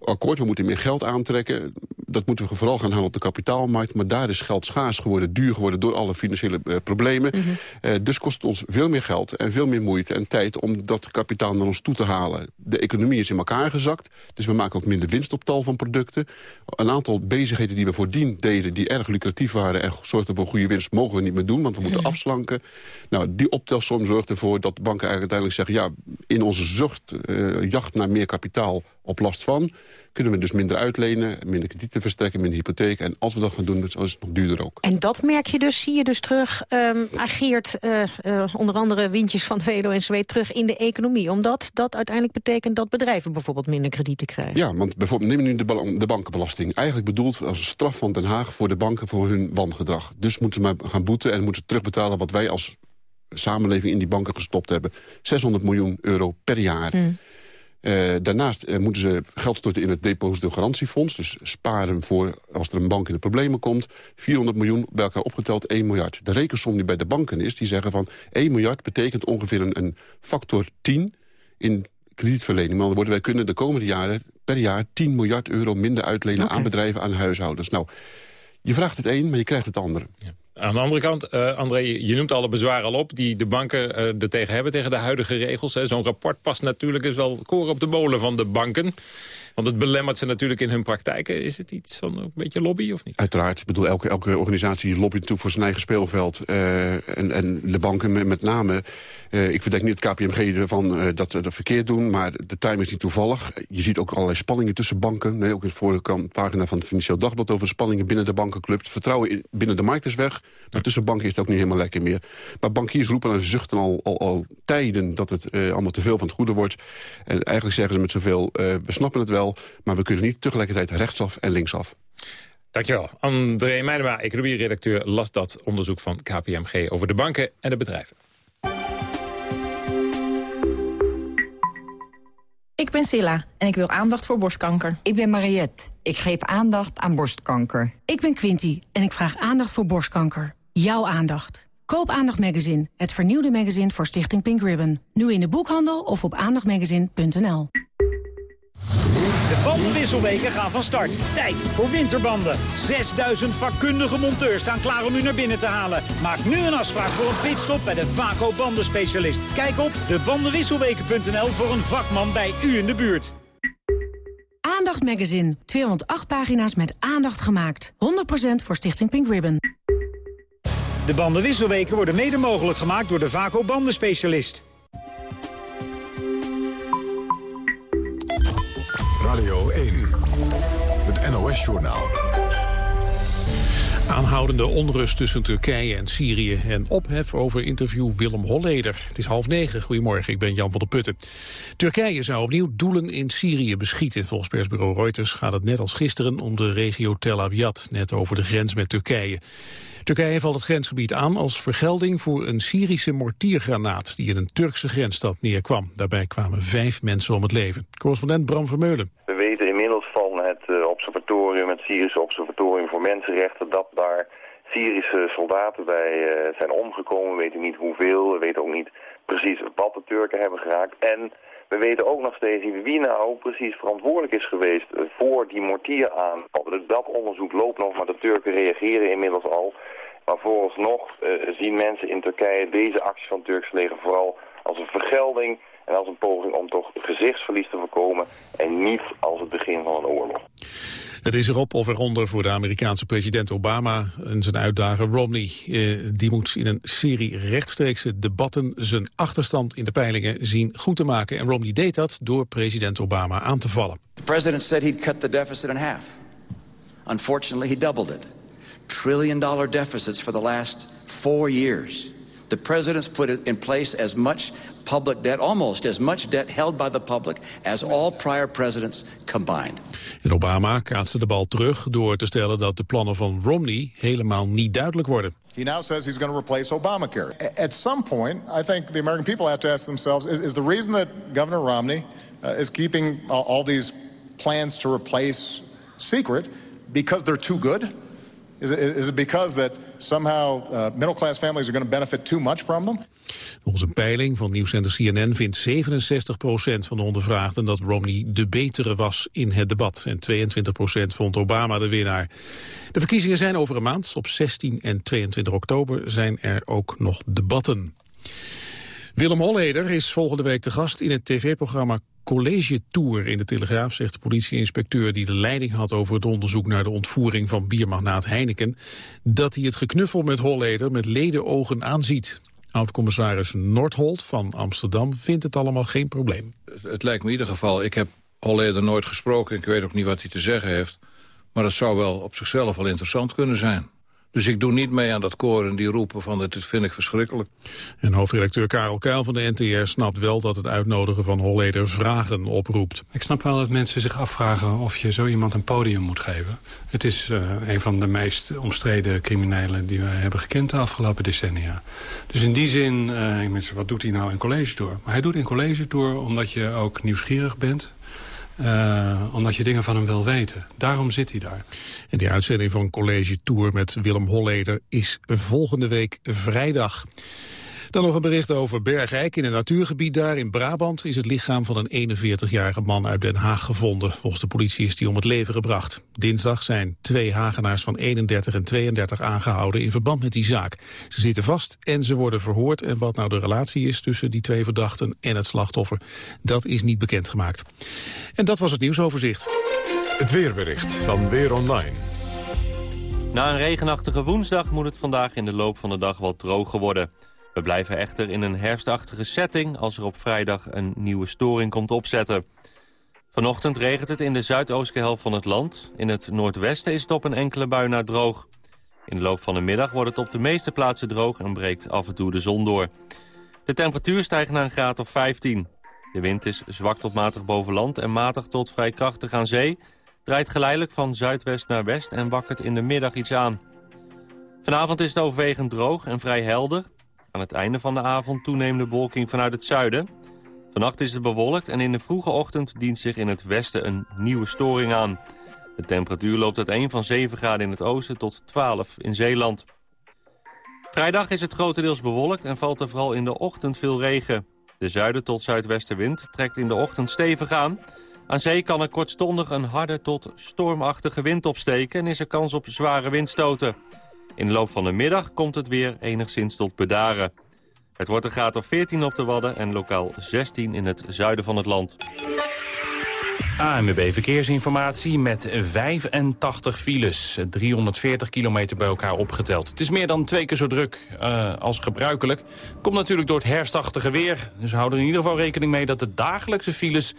akkoord, we moeten meer geld aantrekken. Dat moeten we vooral gaan halen op de kapitaalmarkt. Maar daar is geld schaars geworden, duur geworden door alle financiële uh, problemen. Mm -hmm. uh, dus kost het ons veel meer geld en veel meer moeite en tijd... om dat kapitaal naar ons toe te halen. De economie is in elkaar gezakt, dus we maken ook minder winst op tal van producten. Een aantal bezigheden die we voordien deden... die erg lucratief waren en zorgden voor goede winst... mogen we niet meer doen, want we moeten mm -hmm. afslanken. Nou, die optelsom zorgt ervoor dat banken eigenlijk uiteindelijk zeggen... ja, in onze zucht, uh, jacht naar meer kapitaal op last van kunnen we dus minder uitlenen, minder kredieten verstrekken, minder hypotheken. En als we dat gaan doen, dan is het nog duurder ook. En dat merk je dus, zie je dus terug, um, ageert uh, uh, onder andere windjes van VNO-NCW terug in de economie. Omdat dat uiteindelijk betekent dat bedrijven bijvoorbeeld minder kredieten krijgen. Ja, want bijvoorbeeld neem nu de, de bankenbelasting. Eigenlijk bedoeld als een straf van Den Haag voor de banken voor hun wangedrag. Dus moeten ze maar gaan boeten en moeten terugbetalen wat wij als samenleving in die banken gestopt hebben. 600 miljoen euro per jaar. Mm. Uh, daarnaast uh, moeten ze geld storten in het depositogarantiefonds. Dus sparen voor als er een bank in de problemen komt. 400 miljoen, bij elkaar opgeteld 1 miljard. De rekensom die bij de banken is, die zeggen van... 1 miljard betekent ongeveer een, een factor 10 in kredietverlening. Maar worden wij kunnen de komende jaren per jaar 10 miljard euro minder uitlenen... Okay. aan bedrijven, aan huishoudens. Nou, je vraagt het een, maar je krijgt het andere. Ja. Aan de andere kant, uh, André, je noemt alle bezwaren al op... die de banken uh, er tegen hebben, tegen de huidige regels. Zo'n rapport past natuurlijk is wel koren op de molen van de banken. Want het belemmert ze natuurlijk in hun praktijken. Is het iets van een beetje lobby of niet? Uiteraard. Ik bedoel, elke, elke organisatie lobbyt natuurlijk voor zijn eigen speelveld. Uh, en, en de banken met name. Uh, ik verdenk niet het KPMG ervan uh, dat ze dat verkeerd doen. Maar de time is niet toevallig. Je ziet ook allerlei spanningen tussen banken. Nee, ook in de vorige pagina van het Financieel Dagblad... over spanningen binnen de bankenclub. Het vertrouwen in, binnen de markt is weg. Maar tussen banken is het ook niet helemaal lekker meer. Maar bankiers roepen en zuchten al, al, al tijden... dat het allemaal te veel van het goede wordt. En eigenlijk zeggen ze met zoveel... we snappen het wel, maar we kunnen niet tegelijkertijd rechtsaf en linksaf. Dankjewel. André Meijema, economie-redacteur, las dat onderzoek van KPMG over de banken en de bedrijven. Ik ben Silla en ik wil aandacht voor borstkanker. Ik ben Mariette. Ik geef aandacht aan borstkanker. Ik ben Quinty en ik vraag aandacht voor borstkanker. Jouw aandacht. Koop Aandacht Magazine, het vernieuwde magazine voor Stichting Pink Ribbon. Nu in de boekhandel of op aandachtmagazine.nl. De bandenwisselweken gaan van start. Tijd voor winterbanden. 6000 vakkundige monteurs staan klaar om u naar binnen te halen. Maak nu een afspraak voor een pitstop bij de Vaco bandenspecialist. Kijk op debandenwisselweken.nl voor een vakman bij u in de buurt. Aandacht Magazine. 208 pagina's met aandacht gemaakt. 100% voor Stichting Pink Ribbon. De bandenwisselweken worden mede mogelijk gemaakt door de Vaco bandenspecialist. Radio 1. Het NOS-journaal. Aanhoudende onrust tussen Turkije en Syrië en ophef over interview Willem Holleder. Het is half negen. Goedemorgen, ik ben Jan van der Putten. Turkije zou opnieuw doelen in Syrië beschieten. Volgens persbureau Reuters gaat het net als gisteren om de regio Tel Abyad, net over de grens met Turkije. Turkije valt het grensgebied aan als vergelding voor een Syrische mortiergranaat die in een Turkse grensstad neerkwam. Daarbij kwamen vijf mensen om het leven. Correspondent Bram Vermeulen. We weten inmiddels van het uh, observatorium, het Syrische observatorium voor mensenrechten, dat daar Syrische soldaten bij uh, zijn omgekomen. We weten niet hoeveel, we weten ook niet precies wat de Turken hebben geraakt. En we weten ook nog steeds niet wie nou precies verantwoordelijk is geweest voor die mortieraanval. Dus dat onderzoek loopt nog, maar de Turken reageren inmiddels al. Maar vooralsnog uh, zien mensen in Turkije deze actie van het Turkse leger vooral als een vergelding en als een poging om toch gezichtsverlies te voorkomen en niet als het begin van een oorlog. Het is erop of eronder voor de Amerikaanse president Obama en zijn uitdager Romney. Eh, die moet in een serie rechtstreekse debatten zijn achterstand in de peilingen zien goed te maken. En Romney deed dat door president Obama aan te vallen. The president said he'd cut the deficit in half. Unfortunately, he doubled it. Trillion dollar deficits for the last four years. The president's put in place as much public debt, almost as much debt held by the public as all prior presidents combined. En Obama kaatste de bal terug door te stellen dat de plannen van Romney helemaal niet duidelijk worden. He now says he's going to replace Obamacare. At some point, I think the American people have to ask themselves, is, is the reason that Governor Romney uh, is keeping all, all these plans to replace secret because they're too good? Is it, is it because that somehow uh, middle-class families are going to benefit too much from them? Volgens een peiling van nieuwszender CNN vindt 67% van de ondervraagden dat Romney de betere was in het debat. En 22% vond Obama de winnaar. De verkiezingen zijn over een maand. Op 16 en 22 oktober zijn er ook nog debatten. Willem Holleder is volgende week te gast in het tv-programma College Tour in de Telegraaf, zegt de politieinspecteur die de leiding had over het onderzoek naar de ontvoering van biermagnaat Heineken, dat hij het geknuffel met Holleder met ledenogen aanziet. Oud-commissaris Nordholt van Amsterdam vindt het allemaal geen probleem. Het lijkt me in ieder geval, ik heb Holleder nooit gesproken... ik weet ook niet wat hij te zeggen heeft... maar het zou wel op zichzelf wel interessant kunnen zijn. Dus ik doe niet mee aan dat koren die roepen van dit vind ik verschrikkelijk. En hoofdredacteur Karel Kuil van de NTR snapt wel dat het uitnodigen van Holleder vragen oproept. Ik snap wel dat mensen zich afvragen of je zo iemand een podium moet geven. Het is uh, een van de meest omstreden criminelen die we hebben gekend de afgelopen decennia. Dus in die zin, uh, mensen, wat doet hij nou in college door? Maar hij doet in college door omdat je ook nieuwsgierig bent uh, omdat je dingen van hem wil weten. Daarom zit hij daar. En die uitzending van College Tour met Willem Holleder is volgende week vrijdag. Dan nog een bericht over Bergijk. In een natuurgebied daar in Brabant is het lichaam van een 41-jarige man uit Den Haag gevonden. Volgens de politie is die om het leven gebracht. Dinsdag zijn twee Hagenaars van 31 en 32 aangehouden in verband met die zaak. Ze zitten vast en ze worden verhoord. En wat nou de relatie is tussen die twee verdachten en het slachtoffer, dat is niet bekendgemaakt. En dat was het nieuwsoverzicht. Het weerbericht van Weer Online. Na een regenachtige woensdag moet het vandaag in de loop van de dag wat droger worden. We blijven echter in een herfstachtige setting als er op vrijdag een nieuwe storing komt opzetten. Vanochtend regent het in de zuidoostelijke helft van het land. In het noordwesten is het op een enkele bui na droog. In de loop van de middag wordt het op de meeste plaatsen droog en breekt af en toe de zon door. De temperatuur stijgt naar een graad of 15. De wind is zwak tot matig boven land en matig tot vrij krachtig aan zee. Draait geleidelijk van zuidwest naar west en wakkert in de middag iets aan. Vanavond is het overwegend droog en vrij helder. Aan het einde van de avond toenemende bewolking vanuit het zuiden. Vannacht is het bewolkt en in de vroege ochtend dient zich in het westen een nieuwe storing aan. De temperatuur loopt uiteen van 7 graden in het oosten tot 12 in Zeeland. Vrijdag is het grotendeels bewolkt en valt er vooral in de ochtend veel regen. De zuiden tot zuidwestenwind trekt in de ochtend stevig aan. Aan zee kan er kortstondig een harde tot stormachtige wind opsteken... en is er kans op zware windstoten. In de loop van de middag komt het weer enigszins tot bedaren. Het wordt een graad of 14 op de Wadden en lokaal 16 in het zuiden van het land. ANWB Verkeersinformatie met 85 files. 340 kilometer bij elkaar opgeteld. Het is meer dan twee keer zo druk uh, als gebruikelijk. Komt natuurlijk door het herfstachtige weer. Dus houden er in ieder geval rekening mee dat de dagelijkse files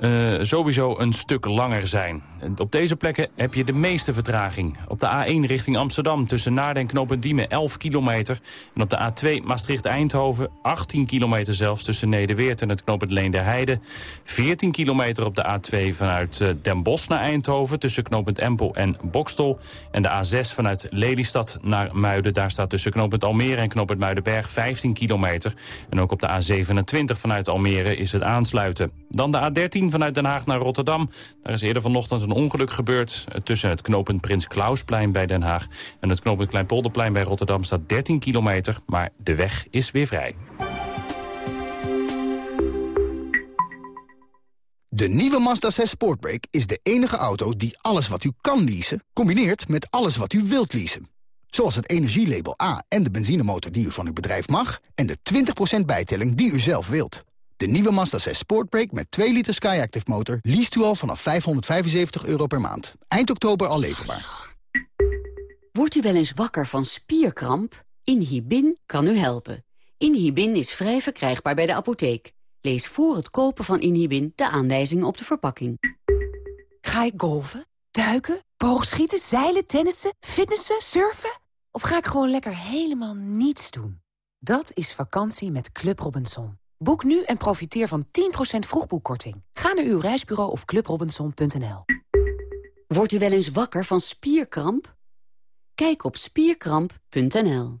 uh, sowieso een stuk langer zijn. Op deze plekken heb je de meeste vertraging. Op de A1 richting Amsterdam tussen Naarden en Knopen Diemen 11 kilometer. En op de A2 Maastricht-Eindhoven 18 kilometer zelfs tussen Nederweert en het knooppunt Leende Heide. 14 kilometer op de A2 vanuit uh, Den Bosch naar Eindhoven tussen knooppunt Empel en Bokstel. En de A6 vanuit Lelystad naar Muiden. Daar staat tussen knooppunt Almere en knooppunt Muidenberg 15 kilometer. En ook op de A27 vanuit Almere is het aansluiten. Dan de A13 vanuit Den Haag naar Rotterdam. Daar is eerder vanochtend een ongeluk gebeurd. Tussen het knooppunt Prins Klausplein bij Den Haag... en het knooppunt Kleinpolderplein bij Rotterdam staat 13 kilometer. Maar de weg is weer vrij. De nieuwe Mazda 6 Sportbrake is de enige auto die alles wat u kan leasen... combineert met alles wat u wilt leasen. Zoals het energielabel A en de benzinemotor die u van uw bedrijf mag... en de 20% bijtelling die u zelf wilt. De nieuwe Mazda 6 Sportbrake met 2 liter Skyactiv motor... liest u al vanaf 575 euro per maand. Eind oktober al leverbaar. Wordt u wel eens wakker van spierkramp? Inhibin kan u helpen. Inhibin is vrij verkrijgbaar bij de apotheek. Lees voor het kopen van Inhibin de aanwijzingen op de verpakking. Ga ik golven, duiken, boogschieten, zeilen, tennissen, fitnessen, surfen? Of ga ik gewoon lekker helemaal niets doen? Dat is vakantie met Club Robinson. Boek nu en profiteer van 10% vroegboekkorting. Ga naar uw reisbureau of clubrobinson.nl. Wordt u wel eens wakker van spierkramp? Kijk op spierkramp.nl.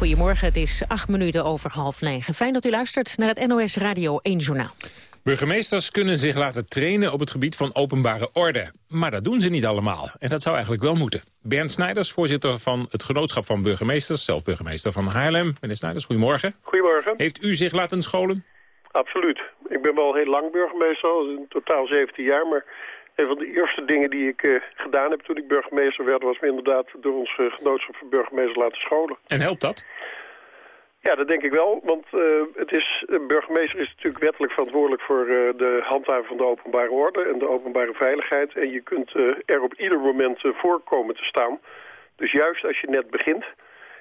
Goedemorgen, het is acht minuten over half negen. Fijn dat u luistert naar het NOS Radio 1 Journaal. Burgemeesters kunnen zich laten trainen op het gebied van openbare orde. Maar dat doen ze niet allemaal. En dat zou eigenlijk wel moeten. Bernd Snijders, voorzitter van het Genootschap van Burgemeesters... zelf burgemeester van Haarlem. Meneer Snijders, goedemorgen. Goedemorgen. Heeft u zich laten scholen? Absoluut. Ik ben wel heel lang burgemeester, al in totaal 17 jaar... maar een van de eerste dingen die ik uh, gedaan heb toen ik burgemeester werd... was me inderdaad door ons uh, genootschap van burgemeesters laten scholen. En helpt dat? Ja, dat denk ik wel. Want uh, het is, een burgemeester is natuurlijk wettelijk verantwoordelijk... voor de handhaving van de openbare orde en de openbare veiligheid. En je kunt er op ieder moment voorkomen te staan. Dus juist als je net begint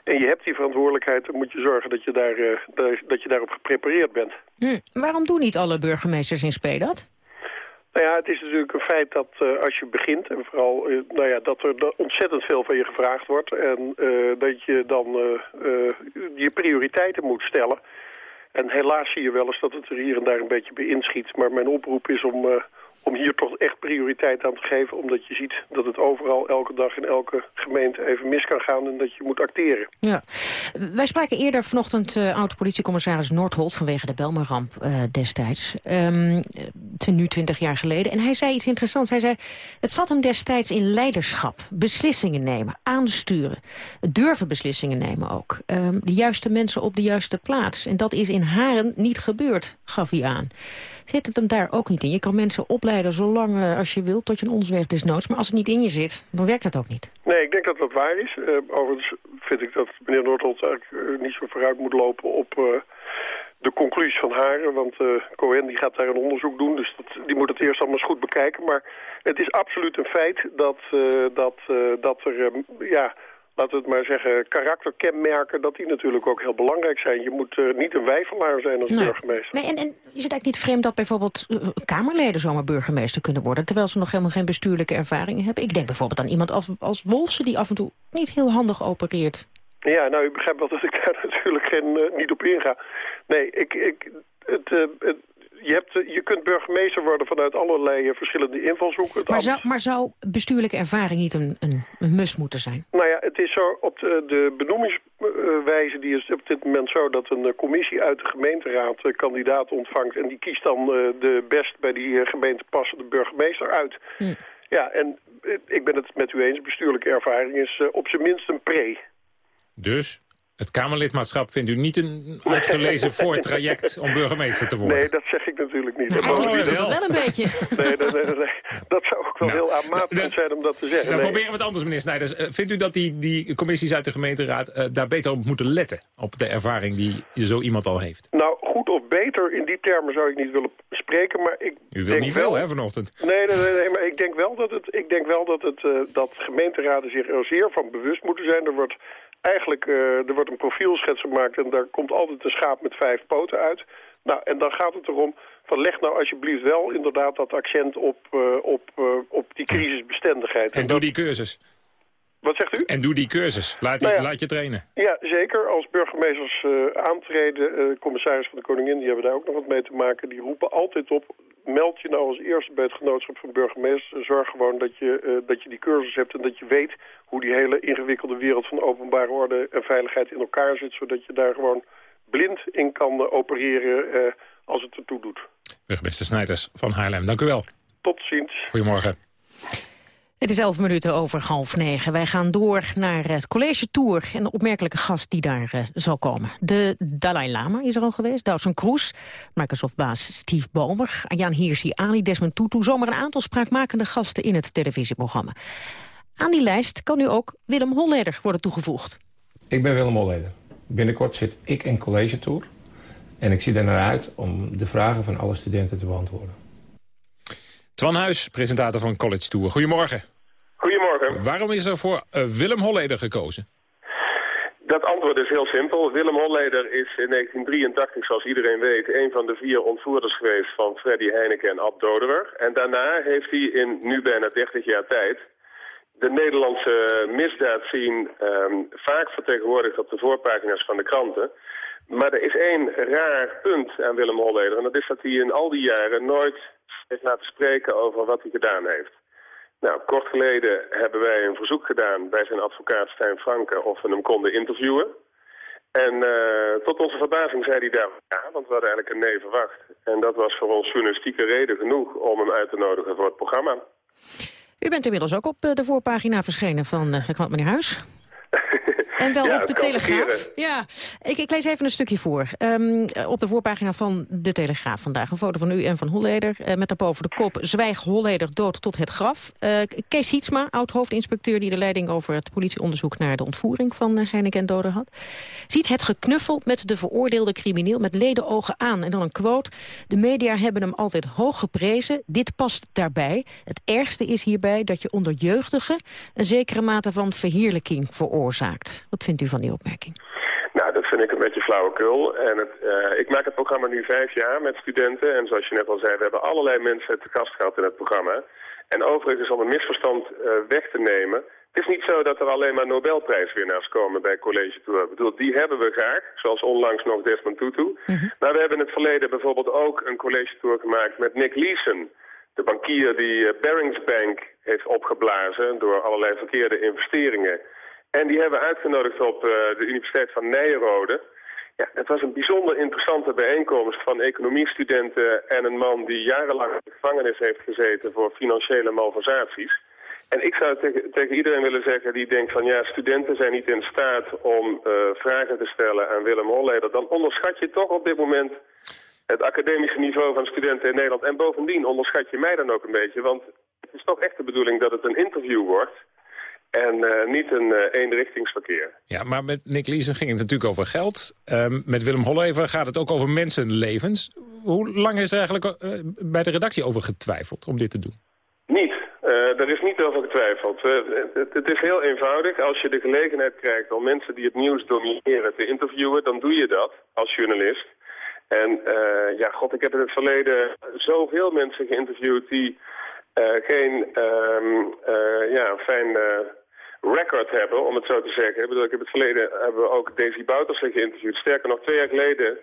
en je hebt die verantwoordelijkheid... dan moet je zorgen dat je, daar, dat je daarop geprepareerd bent. Hm. Waarom doen niet alle burgemeesters in SP dat? Nou ja, het is natuurlijk een feit dat uh, als je begint... en vooral uh, nou ja, dat er ontzettend veel van je gevraagd wordt... en uh, dat je dan je prioriteiten moet stellen. En helaas zie je wel eens dat het er hier en daar een beetje bij inschiet. Maar mijn oproep is om om hier toch echt prioriteit aan te geven. Omdat je ziet dat het overal elke dag in elke gemeente even mis kan gaan en dat je moet acteren. Ja. Wij spraken eerder vanochtend uh, oud-politiecommissaris Noordholt vanwege de Belmerramp uh, destijds. Um, nu twintig jaar geleden. En hij zei iets interessants. Hij zei, het zat hem destijds in leiderschap. Beslissingen nemen, aansturen. Durven beslissingen nemen ook. Um, de juiste mensen op de juiste plaats. En dat is in Haren niet gebeurd, gaf hij aan. Zit het hem daar ook niet in? Je kan mensen opleiden zolang uh, als je wilt, tot je een onderweg desnoods. Maar als het niet in je zit, dan werkt dat ook niet. Nee, ik denk dat dat waar is. Uh, overigens vind ik dat meneer Noordholt eigenlijk uh, niet zo vooruit moet lopen op de conclusie van Haren. Want Cohen die gaat daar een onderzoek doen, dus dat, die moet het eerst allemaal eens goed bekijken. Maar het is absoluut een feit dat, dat, dat er ja, laten we het maar zeggen, karakterkenmerken... dat die natuurlijk ook heel belangrijk zijn. Je moet uh, niet een wijfelaar zijn als burgemeester. Nee, en, en is het eigenlijk niet vreemd dat bijvoorbeeld uh, Kamerleden zomaar burgemeester kunnen worden... terwijl ze nog helemaal geen bestuurlijke ervaring hebben? Ik denk bijvoorbeeld aan iemand als, als Wolfsen die af en toe niet heel handig opereert. Ja, nou, u begrijpt wel dat ik daar natuurlijk geen, uh, niet op inga. Nee, ik, ik, het, het, je, hebt, je kunt burgemeester worden vanuit allerlei verschillende invalshoeken. Maar zou, maar zou bestuurlijke ervaring niet een, een, een must moeten zijn? Nou ja, het is zo op de, de benoemingswijze die is op dit moment zo... dat een commissie uit de gemeenteraad uh, kandidaat ontvangt... en die kiest dan uh, de best bij die uh, gemeente passende burgemeester uit. Hm. Ja, en ik ben het met u eens, bestuurlijke ervaring is op zijn minst een pre. Dus? Het Kamerlidmaatschap vindt u niet een uitgelezen voortraject om burgemeester te worden? Nee, dat zeg ik natuurlijk niet. Nou, dat, niet wel. wel een beetje. Nee, nee, nee, nee, dat zou ook wel nou, heel aanmatigend zijn om dat te zeggen. Dan nee. proberen we het anders, meneer Snijders. Uh, vindt u dat die, die commissies uit de gemeenteraad uh, daar beter op moeten letten? Op de ervaring die zo iemand al heeft? Nou, goed of beter, in die termen zou ik niet willen spreken, maar ik U wil niet veel, hè, vanochtend? Nee, nee, nee, nee, maar ik denk wel dat, het, ik denk wel dat, het, uh, dat gemeenteraden zich er zeer van bewust moeten zijn. Er wordt eigenlijk, uh, er wordt een profielschets gemaakt en daar komt altijd een schaap met vijf poten uit. Nou, en dan gaat het erom, van leg nou alsjeblieft wel inderdaad dat accent op, uh, op, uh, op die crisisbestendigheid. En, en doe die cursus. Wat zegt u? En doe die cursus. Laat, nou je, ja, laat je trainen. Ja, zeker. Als burgemeesters uh, aantreden, uh, commissaris van de Koningin, die hebben daar ook nog wat mee te maken. Die roepen altijd op, meld je nou als eerste bij het genootschap van burgemeesters. Zorg gewoon dat je, uh, dat je die cursus hebt en dat je weet hoe die hele ingewikkelde wereld van openbare orde en veiligheid in elkaar zit. Zodat je daar gewoon blind in kan opereren als het ertoe doet. Burgemeester Snijders van Haarlem, dank u wel. Tot ziens. Goedemorgen. Het is elf minuten over half negen. Wij gaan door naar het college tour en de opmerkelijke gast die daar uh, zal komen. De Dalai Lama is er al geweest, Dawson Kroes, Microsoft-baas Steve Ballmer, Ayaan Hirsi Ali, Desmond Tutu, zomaar een aantal spraakmakende gasten in het televisieprogramma. Aan die lijst kan nu ook Willem Holleder worden toegevoegd. Ik ben Willem Holleder. Binnenkort zit ik in college tour en ik zie er naar uit om de vragen van alle studenten te beantwoorden. Twan Huis, presentator van College Tour. Goedemorgen. Goedemorgen. Waarom is er voor uh, Willem Holleder gekozen? Dat antwoord is heel simpel. Willem Holleder is in 1983, zoals iedereen weet, een van de vier ontvoerders geweest van Freddy Heineken en Ab Doderer. En daarna heeft hij in nu bijna 30 jaar tijd de Nederlandse misdaadscene um, vaak vertegenwoordigd op de voorpagina's van de kranten. Maar er is één raar punt aan Willem Holleder. En dat is dat hij in al die jaren nooit heeft laten spreken over wat hij gedaan heeft. Nou, kort geleden hebben wij een verzoek gedaan bij zijn advocaat Stijn Franke of we hem konden interviewen. En uh, tot onze verbazing zei hij daar ja, want we hadden eigenlijk een nee verwacht. En dat was voor ons journalistieke reden genoeg om hem uit te nodigen voor het programma. U bent inmiddels ook op de voorpagina verschenen van de krant Meneer Huis. En wel ja, op de Telegraaf. Ja, ik, ik, lees even een stukje voor. Um, op de voorpagina van de Telegraaf vandaag. Een foto van u en van Holleder. Uh, met daarboven de kop Zwijg Holleder dood tot het graf. Uh, Kees Hietsma, oud-hoofdinspecteur... die de leiding over het politieonderzoek naar de ontvoering van uh, Heineken en Doder had. Ziet het geknuffeld met de veroordeelde crimineel met ledenogen aan. En dan een quote. De media hebben hem altijd hoog geprezen. Dit past daarbij. Het ergste is hierbij dat je onder jeugdigen... een zekere mate van verheerlijking veroorzaakt. Wat vindt u van die opmerking? Nou, dat vind ik een beetje flauwekul. En het, uh, ik maak het programma nu vijf jaar met studenten. En zoals je net al zei, we hebben allerlei mensen te gast gehad in het programma. En overigens, om een misverstand uh, weg te nemen... Het is niet zo dat er alleen maar Nobelprijswinnaars komen bij College Tour. Ik bedoel, die hebben we graag, zoals onlangs nog Desmond Tutu. Mm -hmm. Maar we hebben in het verleden bijvoorbeeld ook een College Tour gemaakt met Nick Leeson. De bankier die uh, Barings Bank heeft opgeblazen door allerlei verkeerde investeringen... En die hebben we uitgenodigd op uh, de Universiteit van Nijrode. Ja, het was een bijzonder interessante bijeenkomst van economiestudenten en een man die jarenlang in de gevangenis heeft gezeten voor financiële malversaties. En ik zou tegen, tegen iedereen willen zeggen die denkt van ja, studenten zijn niet in staat om uh, vragen te stellen aan Willem Holleder. Dan onderschat je toch op dit moment het academische niveau van studenten in Nederland. En bovendien onderschat je mij dan ook een beetje, want het is toch echt de bedoeling dat het een interview wordt. En uh, niet een uh, eenrichtingsverkeer. Ja, maar met Nick Leeson ging het natuurlijk over geld. Um, met Willem Hollever gaat het ook over mensenlevens. Hoe lang is er eigenlijk uh, bij de redactie over getwijfeld om dit te doen? Niet. Daar is niet over getwijfeld. Het, het, is heel eenvoudig. Als je de gelegenheid krijgt om mensen die het nieuws domineren te interviewen, dan doe je dat als journalist. En ja, god, ik heb in het verleden zoveel mensen geïnterviewd die geen um, ja, fijn record hebben, om het zo te zeggen. Ik bedoel, ik heb het verleden hebben we ook Daisy Boutersen geïnterviewd. Sterker nog, twee jaar geleden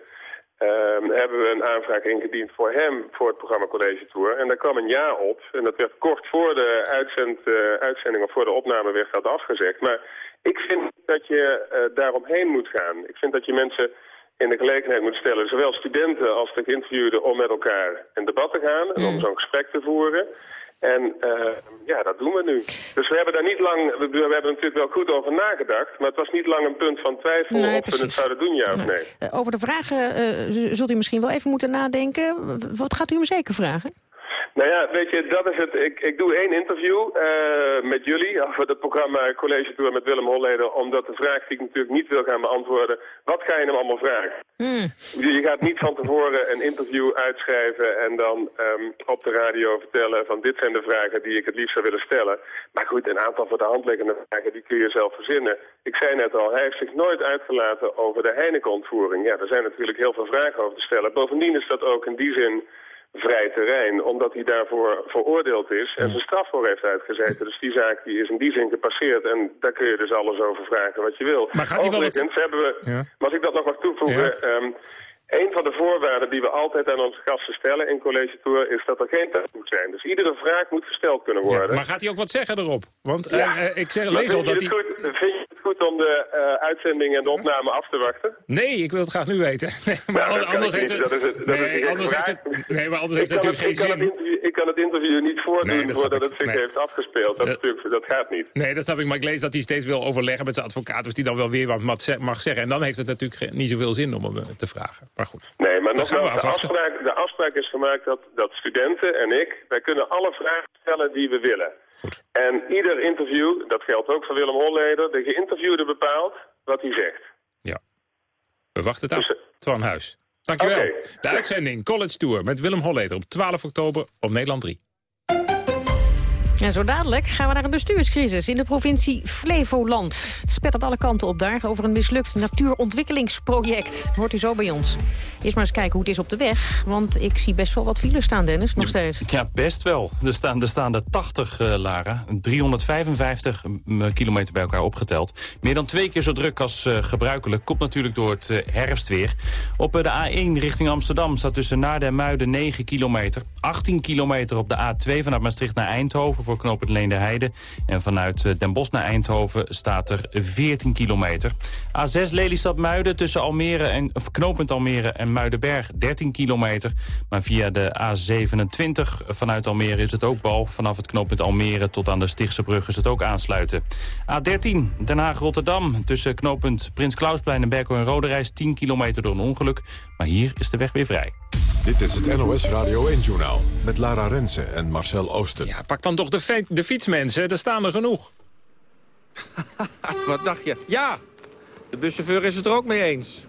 um, hebben we een aanvraag ingediend voor hem voor het programma College Tour. En daar kwam een ja op. En dat werd kort voor de uitzend, uh, uitzending of voor de opname werd dat afgezegd. Maar ik vind dat je uh, daaromheen moet gaan. Ik vind dat je mensen in de gelegenheid moet stellen, zowel studenten als de geïnterviewden, om met elkaar in debat te gaan en om mm. zo'n gesprek te voeren. En uh, ja, dat doen we nu. Dus we hebben daar niet lang, we, we, hebben natuurlijk wel goed over nagedacht, maar het was niet lang een punt van twijfel nee, of precies. we het zouden doen, ja of nee. nee. over de vragen uh, zult u misschien wel even moeten nadenken. Wat gaat u hem zeker vragen? Nou ja, weet je, dat is het. Ik, ik doe één interview uh, met jullie over het programma College Tour met Willem Holleder. Omdat de vraag die ik natuurlijk niet wil gaan beantwoorden, wat ga je hem allemaal vragen? Hmm. Je gaat niet van tevoren een interview uitschrijven en dan um, op de radio vertellen van dit zijn de vragen die ik het liefst zou willen stellen. Maar goed, een aantal voor de hand liggende vragen die kun je zelf verzinnen. Ik zei net al, hij heeft zich nooit uitgelaten over de Heineken-ontvoering. Ja, er zijn natuurlijk heel veel vragen over te stellen. Bovendien is dat ook in die zin vrij terrein, omdat hij daarvoor veroordeeld is en zijn straf voor heeft uitgezeten. Dus die zaak die is in die zin gepasseerd en daar kun je dus alles over vragen wat je wil. Maar gaat hij wel hebben we, ja. als ik dat nog mag toevoegen, ja. um, een van de voorwaarden die we altijd aan onze gasten stellen in College Tour is dat er geen tijd moet zijn. Dus iedere vraag moet gesteld kunnen worden. Ja, maar gaat hij ook wat zeggen erop? Want uh, uh, ik zeg, lees al dat hij... Vind je goed om de uh, uitzending en de opname af te wachten? Nee, ik wil het graag nu weten. Nee, maar nou, anders heeft het... Nee, anders heeft het, nee, maar anders heeft het natuurlijk geen zin. Ik kan het interview niet voordoen nee, voordat het zich heeft afgespeeld. Dat, natuurlijk, dat gaat niet. Nee, dat snap ik. Maar ik lees dat hij steeds wil overleggen met zijn advocaat... of die dan wel weer wat mag zeggen. En dan heeft het natuurlijk niet zoveel zin om hem te vragen. Maar goed. Nee, maar nogmaals, de afspraak, de afspraak is gemaakt dat, dat studenten en ik... wij kunnen alle vragen stellen die we willen. Goed. En ieder interview, dat geldt ook voor Willem Holleder... de geïnterviewde bepaalt wat hij zegt. Ja. We wachten het af. Dus, Twan Huis. Dankjewel. Okay. De uitzending College Tour met Willem Holleder op 12 oktober op Nederland 3. En zo dadelijk gaan we naar een bestuurscrisis in de provincie Flevoland. Het spettert alle kanten op daar over een mislukt natuurontwikkelingsproject. Hoort u zo bij ons. Eerst maar eens kijken hoe het is op de weg. Want ik zie best wel wat files staan, Dennis, nog steeds. Ja, best wel. Er staan er, staan er 80, uh, Lara. 355 kilometer bij elkaar opgeteld. Meer dan twee keer zo druk als uh, gebruikelijk. Komt natuurlijk door het uh, herfstweer. Op de A1 richting Amsterdam staat tussen Naarden en Muiden 9 kilometer. 18 kilometer op de A2 vanuit Maastricht naar Eindhoven voor knooppunt Leende Heide. En vanuit eh, Den Bosch naar Eindhoven staat er 14 kilometer. A6 Lelystad-Muiden tussen Almere en, knooppunt Almere en Muidenberg 13 kilometer. Maar via de A27 vanuit Almere is het ook bal. Vanaf het knooppunt Almere tot aan de Stichtse brug is het ook aansluiten. A13 Den Haag-Rotterdam tussen knooppunt Prins Klausplein en Berkel en Roderijs 10 kilometer door een ongeluk. Maar hier is de weg weer vrij. Dit is het NOS Radio 1-journaal met Lara Rensen en Marcel Oosten. Ja, pak dan toch de, de fietsmensen, er staan er genoeg. Wat dacht je? Ja, de buschauffeur is het er ook mee eens.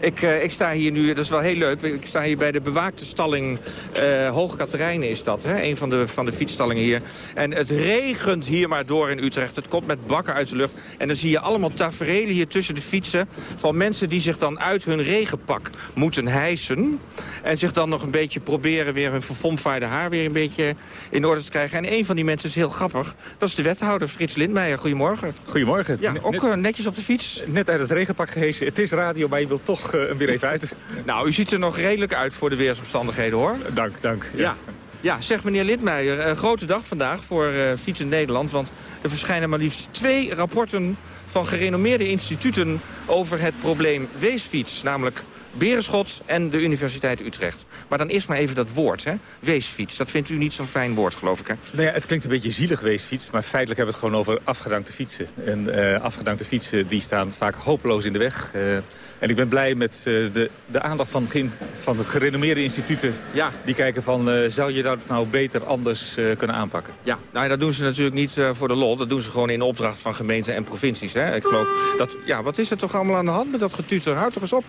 Ik, uh, ik sta hier nu, dat is wel heel leuk, ik sta hier bij de bewaakte stalling uh, Hoog Katerijnen is dat. Hè? Een van de, van de fietsstallingen hier. En het regent hier maar door in Utrecht. Het komt met bakken uit de lucht. En dan zie je allemaal tafereelen hier tussen de fietsen... van mensen die zich dan uit hun regenpak moeten hijsen. En zich dan nog een beetje proberen weer hun verfomfaaide haar weer een beetje in orde te krijgen. En een van die mensen is heel grappig. Dat is de wethouder Frits Lindmeijer. Goedemorgen. Goedemorgen. Ja, ook net, netjes op de fiets. Net uit het regenpak gehezen. Het is radio, maar je wilt toch uh, weer even uit. Nou, u ziet er nog redelijk uit voor de weersomstandigheden, hoor. Dank, dank. Ja. ja. zeg meneer Lindmeijer, een grote dag vandaag voor uh, Fietsen Nederland. Want er verschijnen maar liefst twee rapporten van gerenommeerde instituten over het probleem weesfiets. Namelijk Berenschot en de Universiteit Utrecht. Maar dan eerst maar even dat woord, hè? weesfiets. Dat vindt u niet zo'n fijn woord, geloof ik, hè? Nou ja, het klinkt een beetje zielig, weesfiets. Maar feitelijk hebben we het gewoon over afgedankte fietsen. En uh, afgedankte fietsen die staan vaak hopeloos in de weg. Uh, en ik ben blij met uh, de, de aandacht van, van de gerenommeerde instituten. Ja. Die kijken van, zou je dat nou beter anders kunnen aanpakken? Ja, nou, dat doen ze natuurlijk niet voor de lol. Dat doen ze gewoon in opdracht van gemeenten en provincies. Hè? Ik geloof dat, ja, wat is er toch allemaal aan de hand met dat getuter? Houd toch eens op.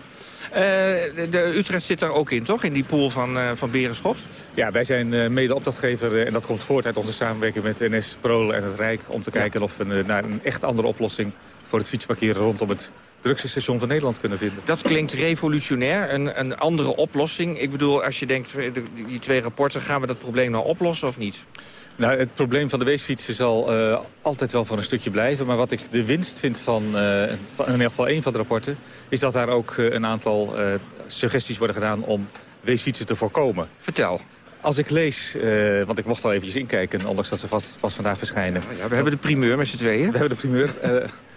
de, de Utrecht zit daar ook in, toch? In die pool van, uh, van Berenschot? Ja, wij zijn uh, mede opdrachtgever en dat komt voort uit onze samenwerking met NS, Prol en het Rijk... om te kijken of we naar een echt andere oplossing voor het fietsparkeren rondom het drukste station van Nederland kunnen vinden. Dat klinkt revolutionair, een, een andere oplossing. Ik bedoel, als je denkt, die twee rapporten, gaan we dat probleem nou oplossen of niet? Nou, het probleem van de weesfietsen zal uh, altijd wel voor een stukje blijven. Maar wat ik de winst vind van, uh, van in ieder geval één van de rapporten... is dat daar ook uh, een aantal suggesties worden gedaan om weesfietsen te voorkomen. Vertel. Als ik lees, want ik mocht al eventjes inkijken... ondanks dat ze vast, pas vandaag verschijnen. Ja, we hebben de primeur met z'n tweeën. We hebben de primeur.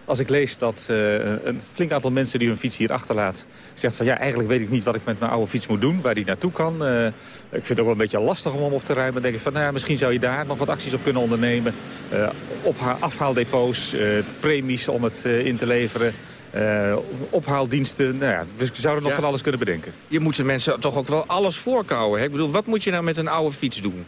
Als ik lees dat een flink aantal mensen die hun fiets hier achterlaat... zegt van ja, eigenlijk weet ik niet wat ik met mijn oude fiets moet doen... waar die naartoe kan... Ik vind het ook wel een beetje lastig om hem op te ruimen. Dan denk ik van, nou ja, misschien zou je daar nog wat acties op kunnen ondernemen. Uh, op afhaaldepots, premies om het in te leveren. ophaaldiensten, nou ja, we zouden nog ja. van alles kunnen bedenken. Je moet de mensen toch ook wel alles voorkouwen. Hè? Ik bedoel, wat moet je nou met een oude fiets doen?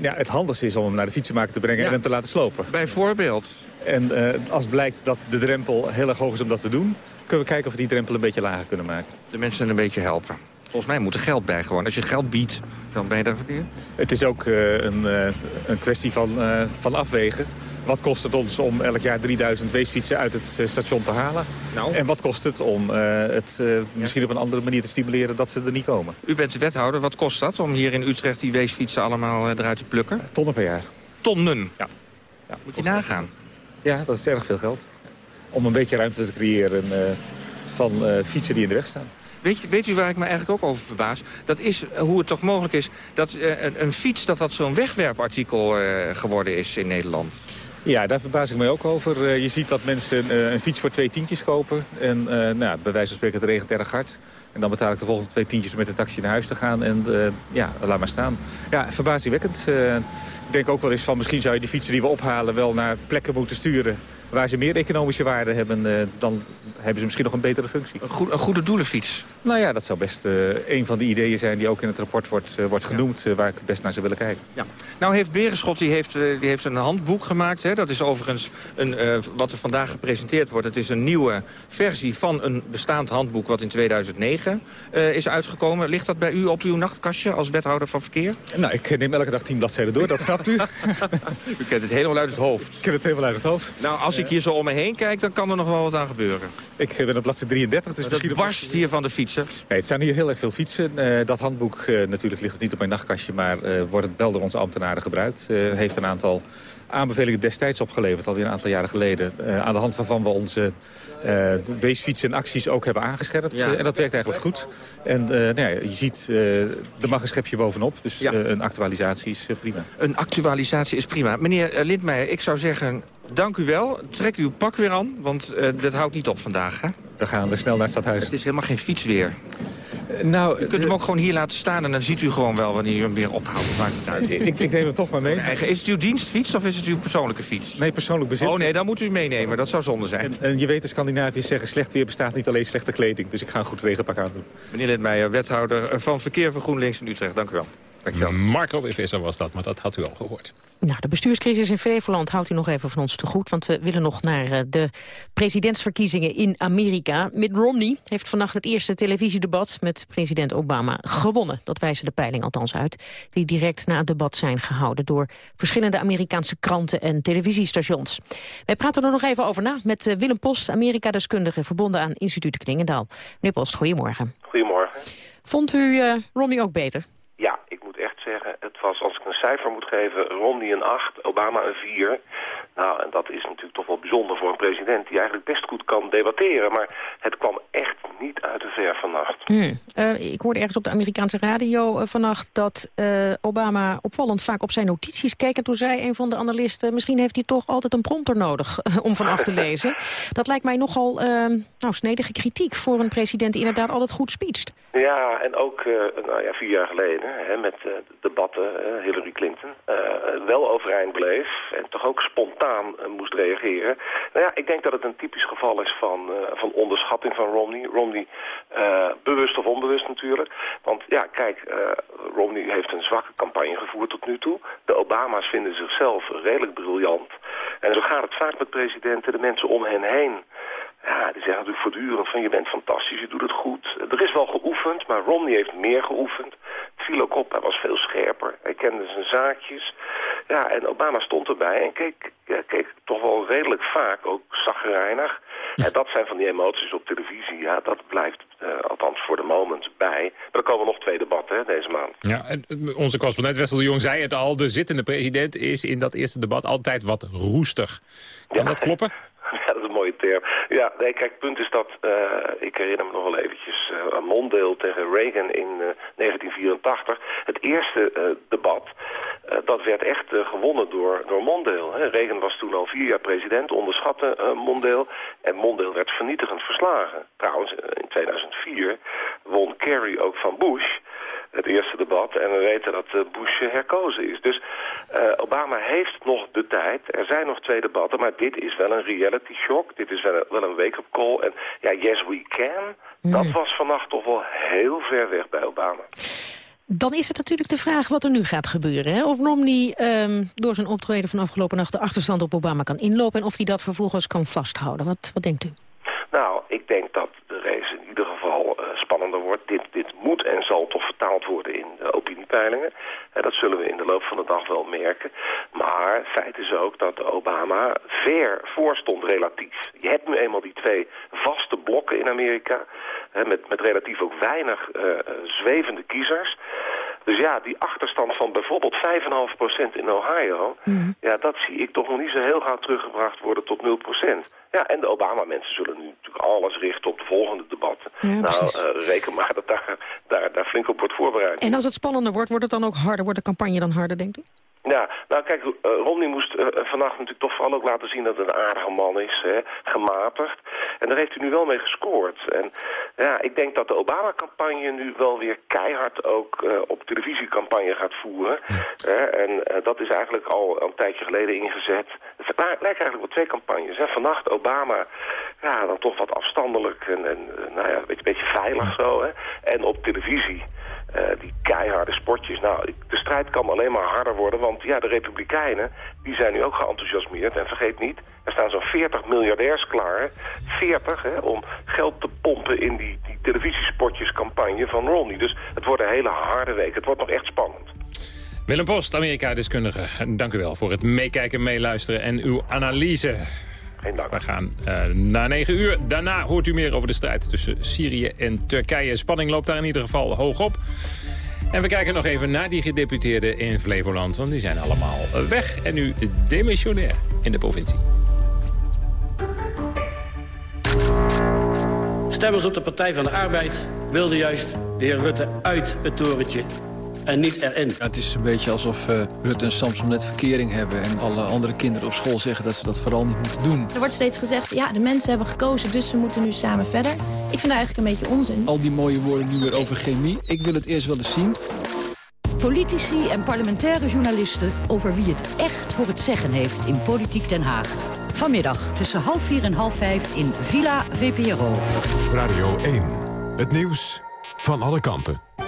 Ja, het handigste is om hem naar de fietsenmaker te brengen ja. en hem te laten slopen. Bijvoorbeeld? En als blijkt dat de drempel heel erg hoog is om dat te doen... kunnen we kijken of we die drempel een beetje lager kunnen maken. De mensen een beetje helpen. Volgens mij moet er geld bij gewoon. Als je geld biedt, dan ben je daar verkeerd. Het is ook uh, een, uh, een kwestie van, uh, van afwegen. Wat kost het ons om elk jaar 3000 weesfietsen uit het station te halen? Nou. En wat kost het om het misschien op een andere manier te stimuleren dat ze er niet komen? U bent de wethouder. Wat kost dat om hier in Utrecht die weesfietsen allemaal eruit te plukken? Tonnen per jaar. Tonnen? Ja. ja moet je nagaan. Ja, dat is erg veel geld. Om een beetje ruimte te creëren van fietsen die in de weg staan. Weet, weet, u waar ik me eigenlijk ook over verbaas? Dat is eh, hoe het toch mogelijk is dat uh, een fiets dat dat zo'n wegwerpartikel uh, geworden is in Nederland. Ja, daar verbaas ik me ook over. Uh, je ziet dat mensen een fiets voor twee tientjes kopen. En nou, bij wijze van spreken, het regent erg hard. En dan betaal ik de volgende twee tientjes om met de taxi naar huis te gaan. En ja, laat maar staan. Ja, verbazingwekkend. ik denk ook wel eens van misschien zou je die fietsen die we ophalen wel naar plekken moeten sturen waar ze meer economische waarde hebben, uh, dan hebben ze misschien nog een betere functie. Een, goed, een goede doelenfiets? Nou ja, dat zou best uh, een van de ideeën zijn die ook in het rapport wordt, uh, wordt genoemd... Ja. waar ik best naar zou willen kijken. Ja. Nou heeft Berenschot die heeft, die heeft een handboek gemaakt. Hè? Dat is overigens een, wat er vandaag gepresenteerd wordt. Het is een nieuwe versie van een bestaand handboek wat in 2009 is uitgekomen. Ligt dat bij u op uw nachtkastje als wethouder van verkeer? Nou, ik neem elke dag tien bladzijden door, dat snapt u. u kent het helemaal uit het hoofd. Ik ken het helemaal uit het hoofd. Nou, als ik hier zo om me heen kijk, dan kan er nog wel wat aan gebeuren. Ik ben op bladzijde 33. Dus misschien barst hier van de fietsen? Nee, het zijn hier heel erg veel fietsen. Uh, dat handboek, uh, natuurlijk ligt het niet op mijn nachtkastje... maar uh, wordt het wel door onze ambtenaren gebruikt. heeft een aantal aanbevelingen destijds opgeleverd, alweer een aantal jaren geleden. aan de hand waarvan we onze uh, weesfietsen en acties ook hebben aangescherpt. Ja. en dat werkt eigenlijk goed. En nou ja, je ziet, er mag een schepje bovenop. Dus ja. een actualisatie is prima. Een actualisatie is prima. Meneer Lindmeijer, ik zou zeggen, dank u wel. Trek uw pak weer aan, want dat houdt niet op vandaag. Hè? We gaan snel naar het stadhuis. Het is helemaal geen fietsweer. Nou, u kunt hem ook gewoon hier laten staan en dan ziet u gewoon wel wanneer u hem weer ophoudt. Maakt het uit. ik, ik neem hem toch maar mee. Eigen, is het uw dienstfiets of is het uw persoonlijke fiets? Nee, persoonlijk bezit. Oh nee, dan moet u meenemen. Dat zou zonde zijn. En, en je weet, de Scandinaviërs zeggen, slecht weer bestaat niet alleen slechte kleding. Dus ik ga een goed regenpak aan doen. Meneer Lidmeijer, wethouder van Verkeer van GroenLinks in Utrecht. Dank u wel. Dankjewel. Marco Visser was dat, maar dat had u al gehoord. Nou, de bestuurscrisis in Flevoland houdt u nog even van ons te goed... want we willen nog naar uh, de presidentsverkiezingen in Amerika. Mitt Romney heeft vannacht het eerste televisiedebat met president Obama gewonnen. Dat wijzen de peiling althans uit, die direct na het debat zijn gehouden... door verschillende Amerikaanse kranten en televisiestations. Wij praten er nog even over na met uh, Willem Post, Amerika-deskundige... verbonden aan instituut Klingendaal. Meneer Post, goedemorgen. Goedemorgen. Vond u uh, Romney ook beter? Ja, ik moet echt zeggen, het was, als ik een cijfer moet geven, Romney een 8, Obama een 4. Nou, en dat is natuurlijk toch wel bijzonder voor een president die eigenlijk best goed kan debatteren. Maar het kwam echt niet uit de ver vannacht. Hmm. Uh, ik hoorde ergens op de Amerikaanse radio uh, vannacht dat uh, Obama opvallend vaak op zijn notities keek. En toen zei een van de analisten, misschien heeft hij toch altijd een prompter nodig om vanaf te lezen. dat lijkt mij nogal nou, snedige kritiek voor een president die inderdaad altijd goed speecht. Ja, en ook nou ja, vier jaar geleden hè, met debatten, Hillary Clinton, wel overeind bleef. En toch ook spontaan moest reageren. Nou ja, ik denk dat het een typisch geval is van, van onderschatting van Romney. Romney, uh, bewust of onbewust natuurlijk. Want ja, kijk, uh, Romney heeft een zwakke campagne gevoerd tot nu toe. De Obama's vinden zichzelf redelijk briljant. En zo gaat het vaak met presidenten, de mensen om hen heen Ja, die zeggen natuurlijk voortdurend van je bent fantastisch, je doet het goed. Er is wel geoefend, maar Romney heeft meer geoefend. Het viel ook op, hij was veel scherper. Hij kende zijn zaakjes. Ja, en Obama stond erbij en keek, ja, keek toch wel redelijk vaak, ook zagrijnig. En dat zijn van die emoties op televisie, ja, dat blijft uh, althans voor de moment bij. Maar er komen nog twee debatten hè, deze maand. Ja, en eh, onze correspondent Wessel de Jong zei het al, de zittende president is in dat eerste debat altijd wat roestig. Kan dat kloppen? Ja, dat Ja, nee, kijk, het punt is dat, uh, ik herinner me nog wel eventjes, uh, een monddeel tegen Reagan in uh, 1984. Het eerste debat, dat werd echt gewonnen door, door Mondale. Hè. Reagan was toen al vier jaar president, onderschatte Mondale. En Mondale werd vernietigend verslagen. Trouwens, in 2004 won Kerry ook van Bush het eerste debat. En we weten dat uh, Bush herkozen is. Dus uh, Obama heeft nog de tijd. Er zijn nog twee debatten, maar dit is wel een reality shock. Dit is wel, wel een wake-up call. En ja, yes we can, dat Mm. was vannacht toch wel heel ver weg bij Obama. Dan is het natuurlijk de vraag wat er nu gaat gebeuren. Hè? Of Romney ehm, door zijn optreden van afgelopen nacht de achterstand op Obama kan inlopen... en of hij dat vervolgens kan vasthouden. Wat, wat denkt u? Nou, ik denk dat de race in ieder geval uh, spannender wordt. Dit, dit moet en zal toch vertaald worden in de opiniepeilingen. En dat zullen we in de loop van de dag wel merken. Maar feit is ook dat Obama ver voorstond relatief. Je hebt nu eenmaal die twee vaste blokken in Amerika. Hè, met, met relatief ook weinig uh, zwevende kiezers. Dus ja, die achterstand van bijvoorbeeld 5,5% in Ohio... Mm. ja, dat zie ik toch nog niet zo heel gauw teruggebracht worden tot 0%. Ja, en de Obama-mensen zullen nu natuurlijk alles richten op de volgende debatten. Ja, nou, uh, reken maar dat daar, daar, daar flink op wordt voorbereid. En als het spannender wordt, wordt het dan ook harder? Wordt de campagne dan harder, denkt u? Ja, nou kijk, uh, Romney moest uh, vannacht natuurlijk toch vooral ook laten zien dat het een aardige man is, hè, gematigd. En daar heeft hij nu wel mee gescoord. En ja, ik denk dat de Obama-campagne nu wel weer keihard ook uh, op televisiecampagne gaat voeren. en dat is eigenlijk al een tijdje geleden ingezet. Het lijkt eigenlijk wel twee campagnes. Hè. Vannacht Obama, ja, dan toch wat afstandelijk en, en nou ja, een beetje, beetje veilig zo. Hè. En op televisie. Uh, die keiharde sportjes. Nou, de strijd kan alleen maar harder worden, want ja, de Republikeinen, die zijn nu ook geenthousiasmeerd. En vergeet niet, er staan zo'n 40 miljardairs klaar, 40, hè, om geld te pompen in die, die televisiespotjescampagne van Romney. Dus het wordt een hele harde week. Het wordt nog echt spannend. Willem Post, Amerika-deskundige. Dank u wel voor het meekijken, meeluisteren en uw analyse. Geen dank. We gaan uh, na 9 uur. Daarna hoort u meer over de strijd tussen Syrië en Turkije. Spanning loopt daar in ieder geval hoog op. En we kijken nog even naar die gedeputeerden in Flevoland. Want die zijn allemaal weg en nu demissionair in de provincie. Stemmers op de Partij van de Arbeid wilden juist de heer Rutte uit het torentje en niet erin. Ja, het is een beetje alsof uh, Rutte en Samson net verkering hebben... en alle andere kinderen op school zeggen dat ze dat vooral niet moeten doen. Er wordt steeds gezegd, ja, de mensen hebben gekozen, dus ze moeten nu samen verder. Ik vind dat eigenlijk een beetje onzin. Al die mooie woorden nu weer over chemie. Ik wil het eerst wel eens zien. Politici en parlementaire journalisten over wie het echt voor het zeggen heeft in Politiek Den Haag. Vanmiddag tussen half vier en half vijf in Villa VPRO. Radio 1. Het nieuws van alle kanten.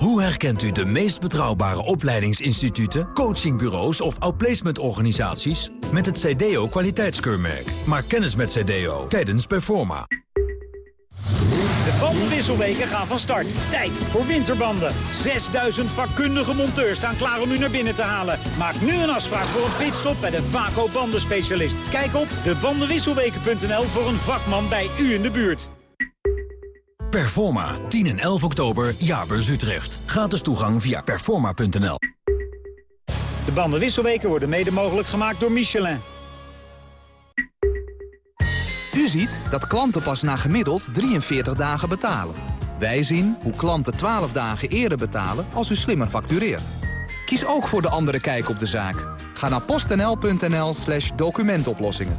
Hoe herkent u de meest betrouwbare opleidingsinstituten, coachingbureaus of outplacementorganisaties? Met het CDO kwaliteitskeurmerk. Maak kennis met CDO tijdens Performa. De bandenwisselweken gaan van start. Tijd voor winterbanden. 6000 vakkundige monteurs staan klaar om u naar binnen te halen. Maak nu een afspraak voor een pitstop bij de Vaco bandenspecialist. Kijk op debandenwisselweken.nl voor een vakman bij u in de buurt. Performa, 10 en 11 oktober, Jaarbeurs Utrecht. Gratis toegang via performa.nl. De bandenwisselweken worden mede mogelijk gemaakt door Michelin. U ziet dat klanten pas na gemiddeld 43 dagen betalen. Wij zien hoe klanten 12 dagen eerder betalen als u slimmer factureert. Kies ook voor de andere kijk op de zaak. Ga naar postnl.nl slash documentoplossingen.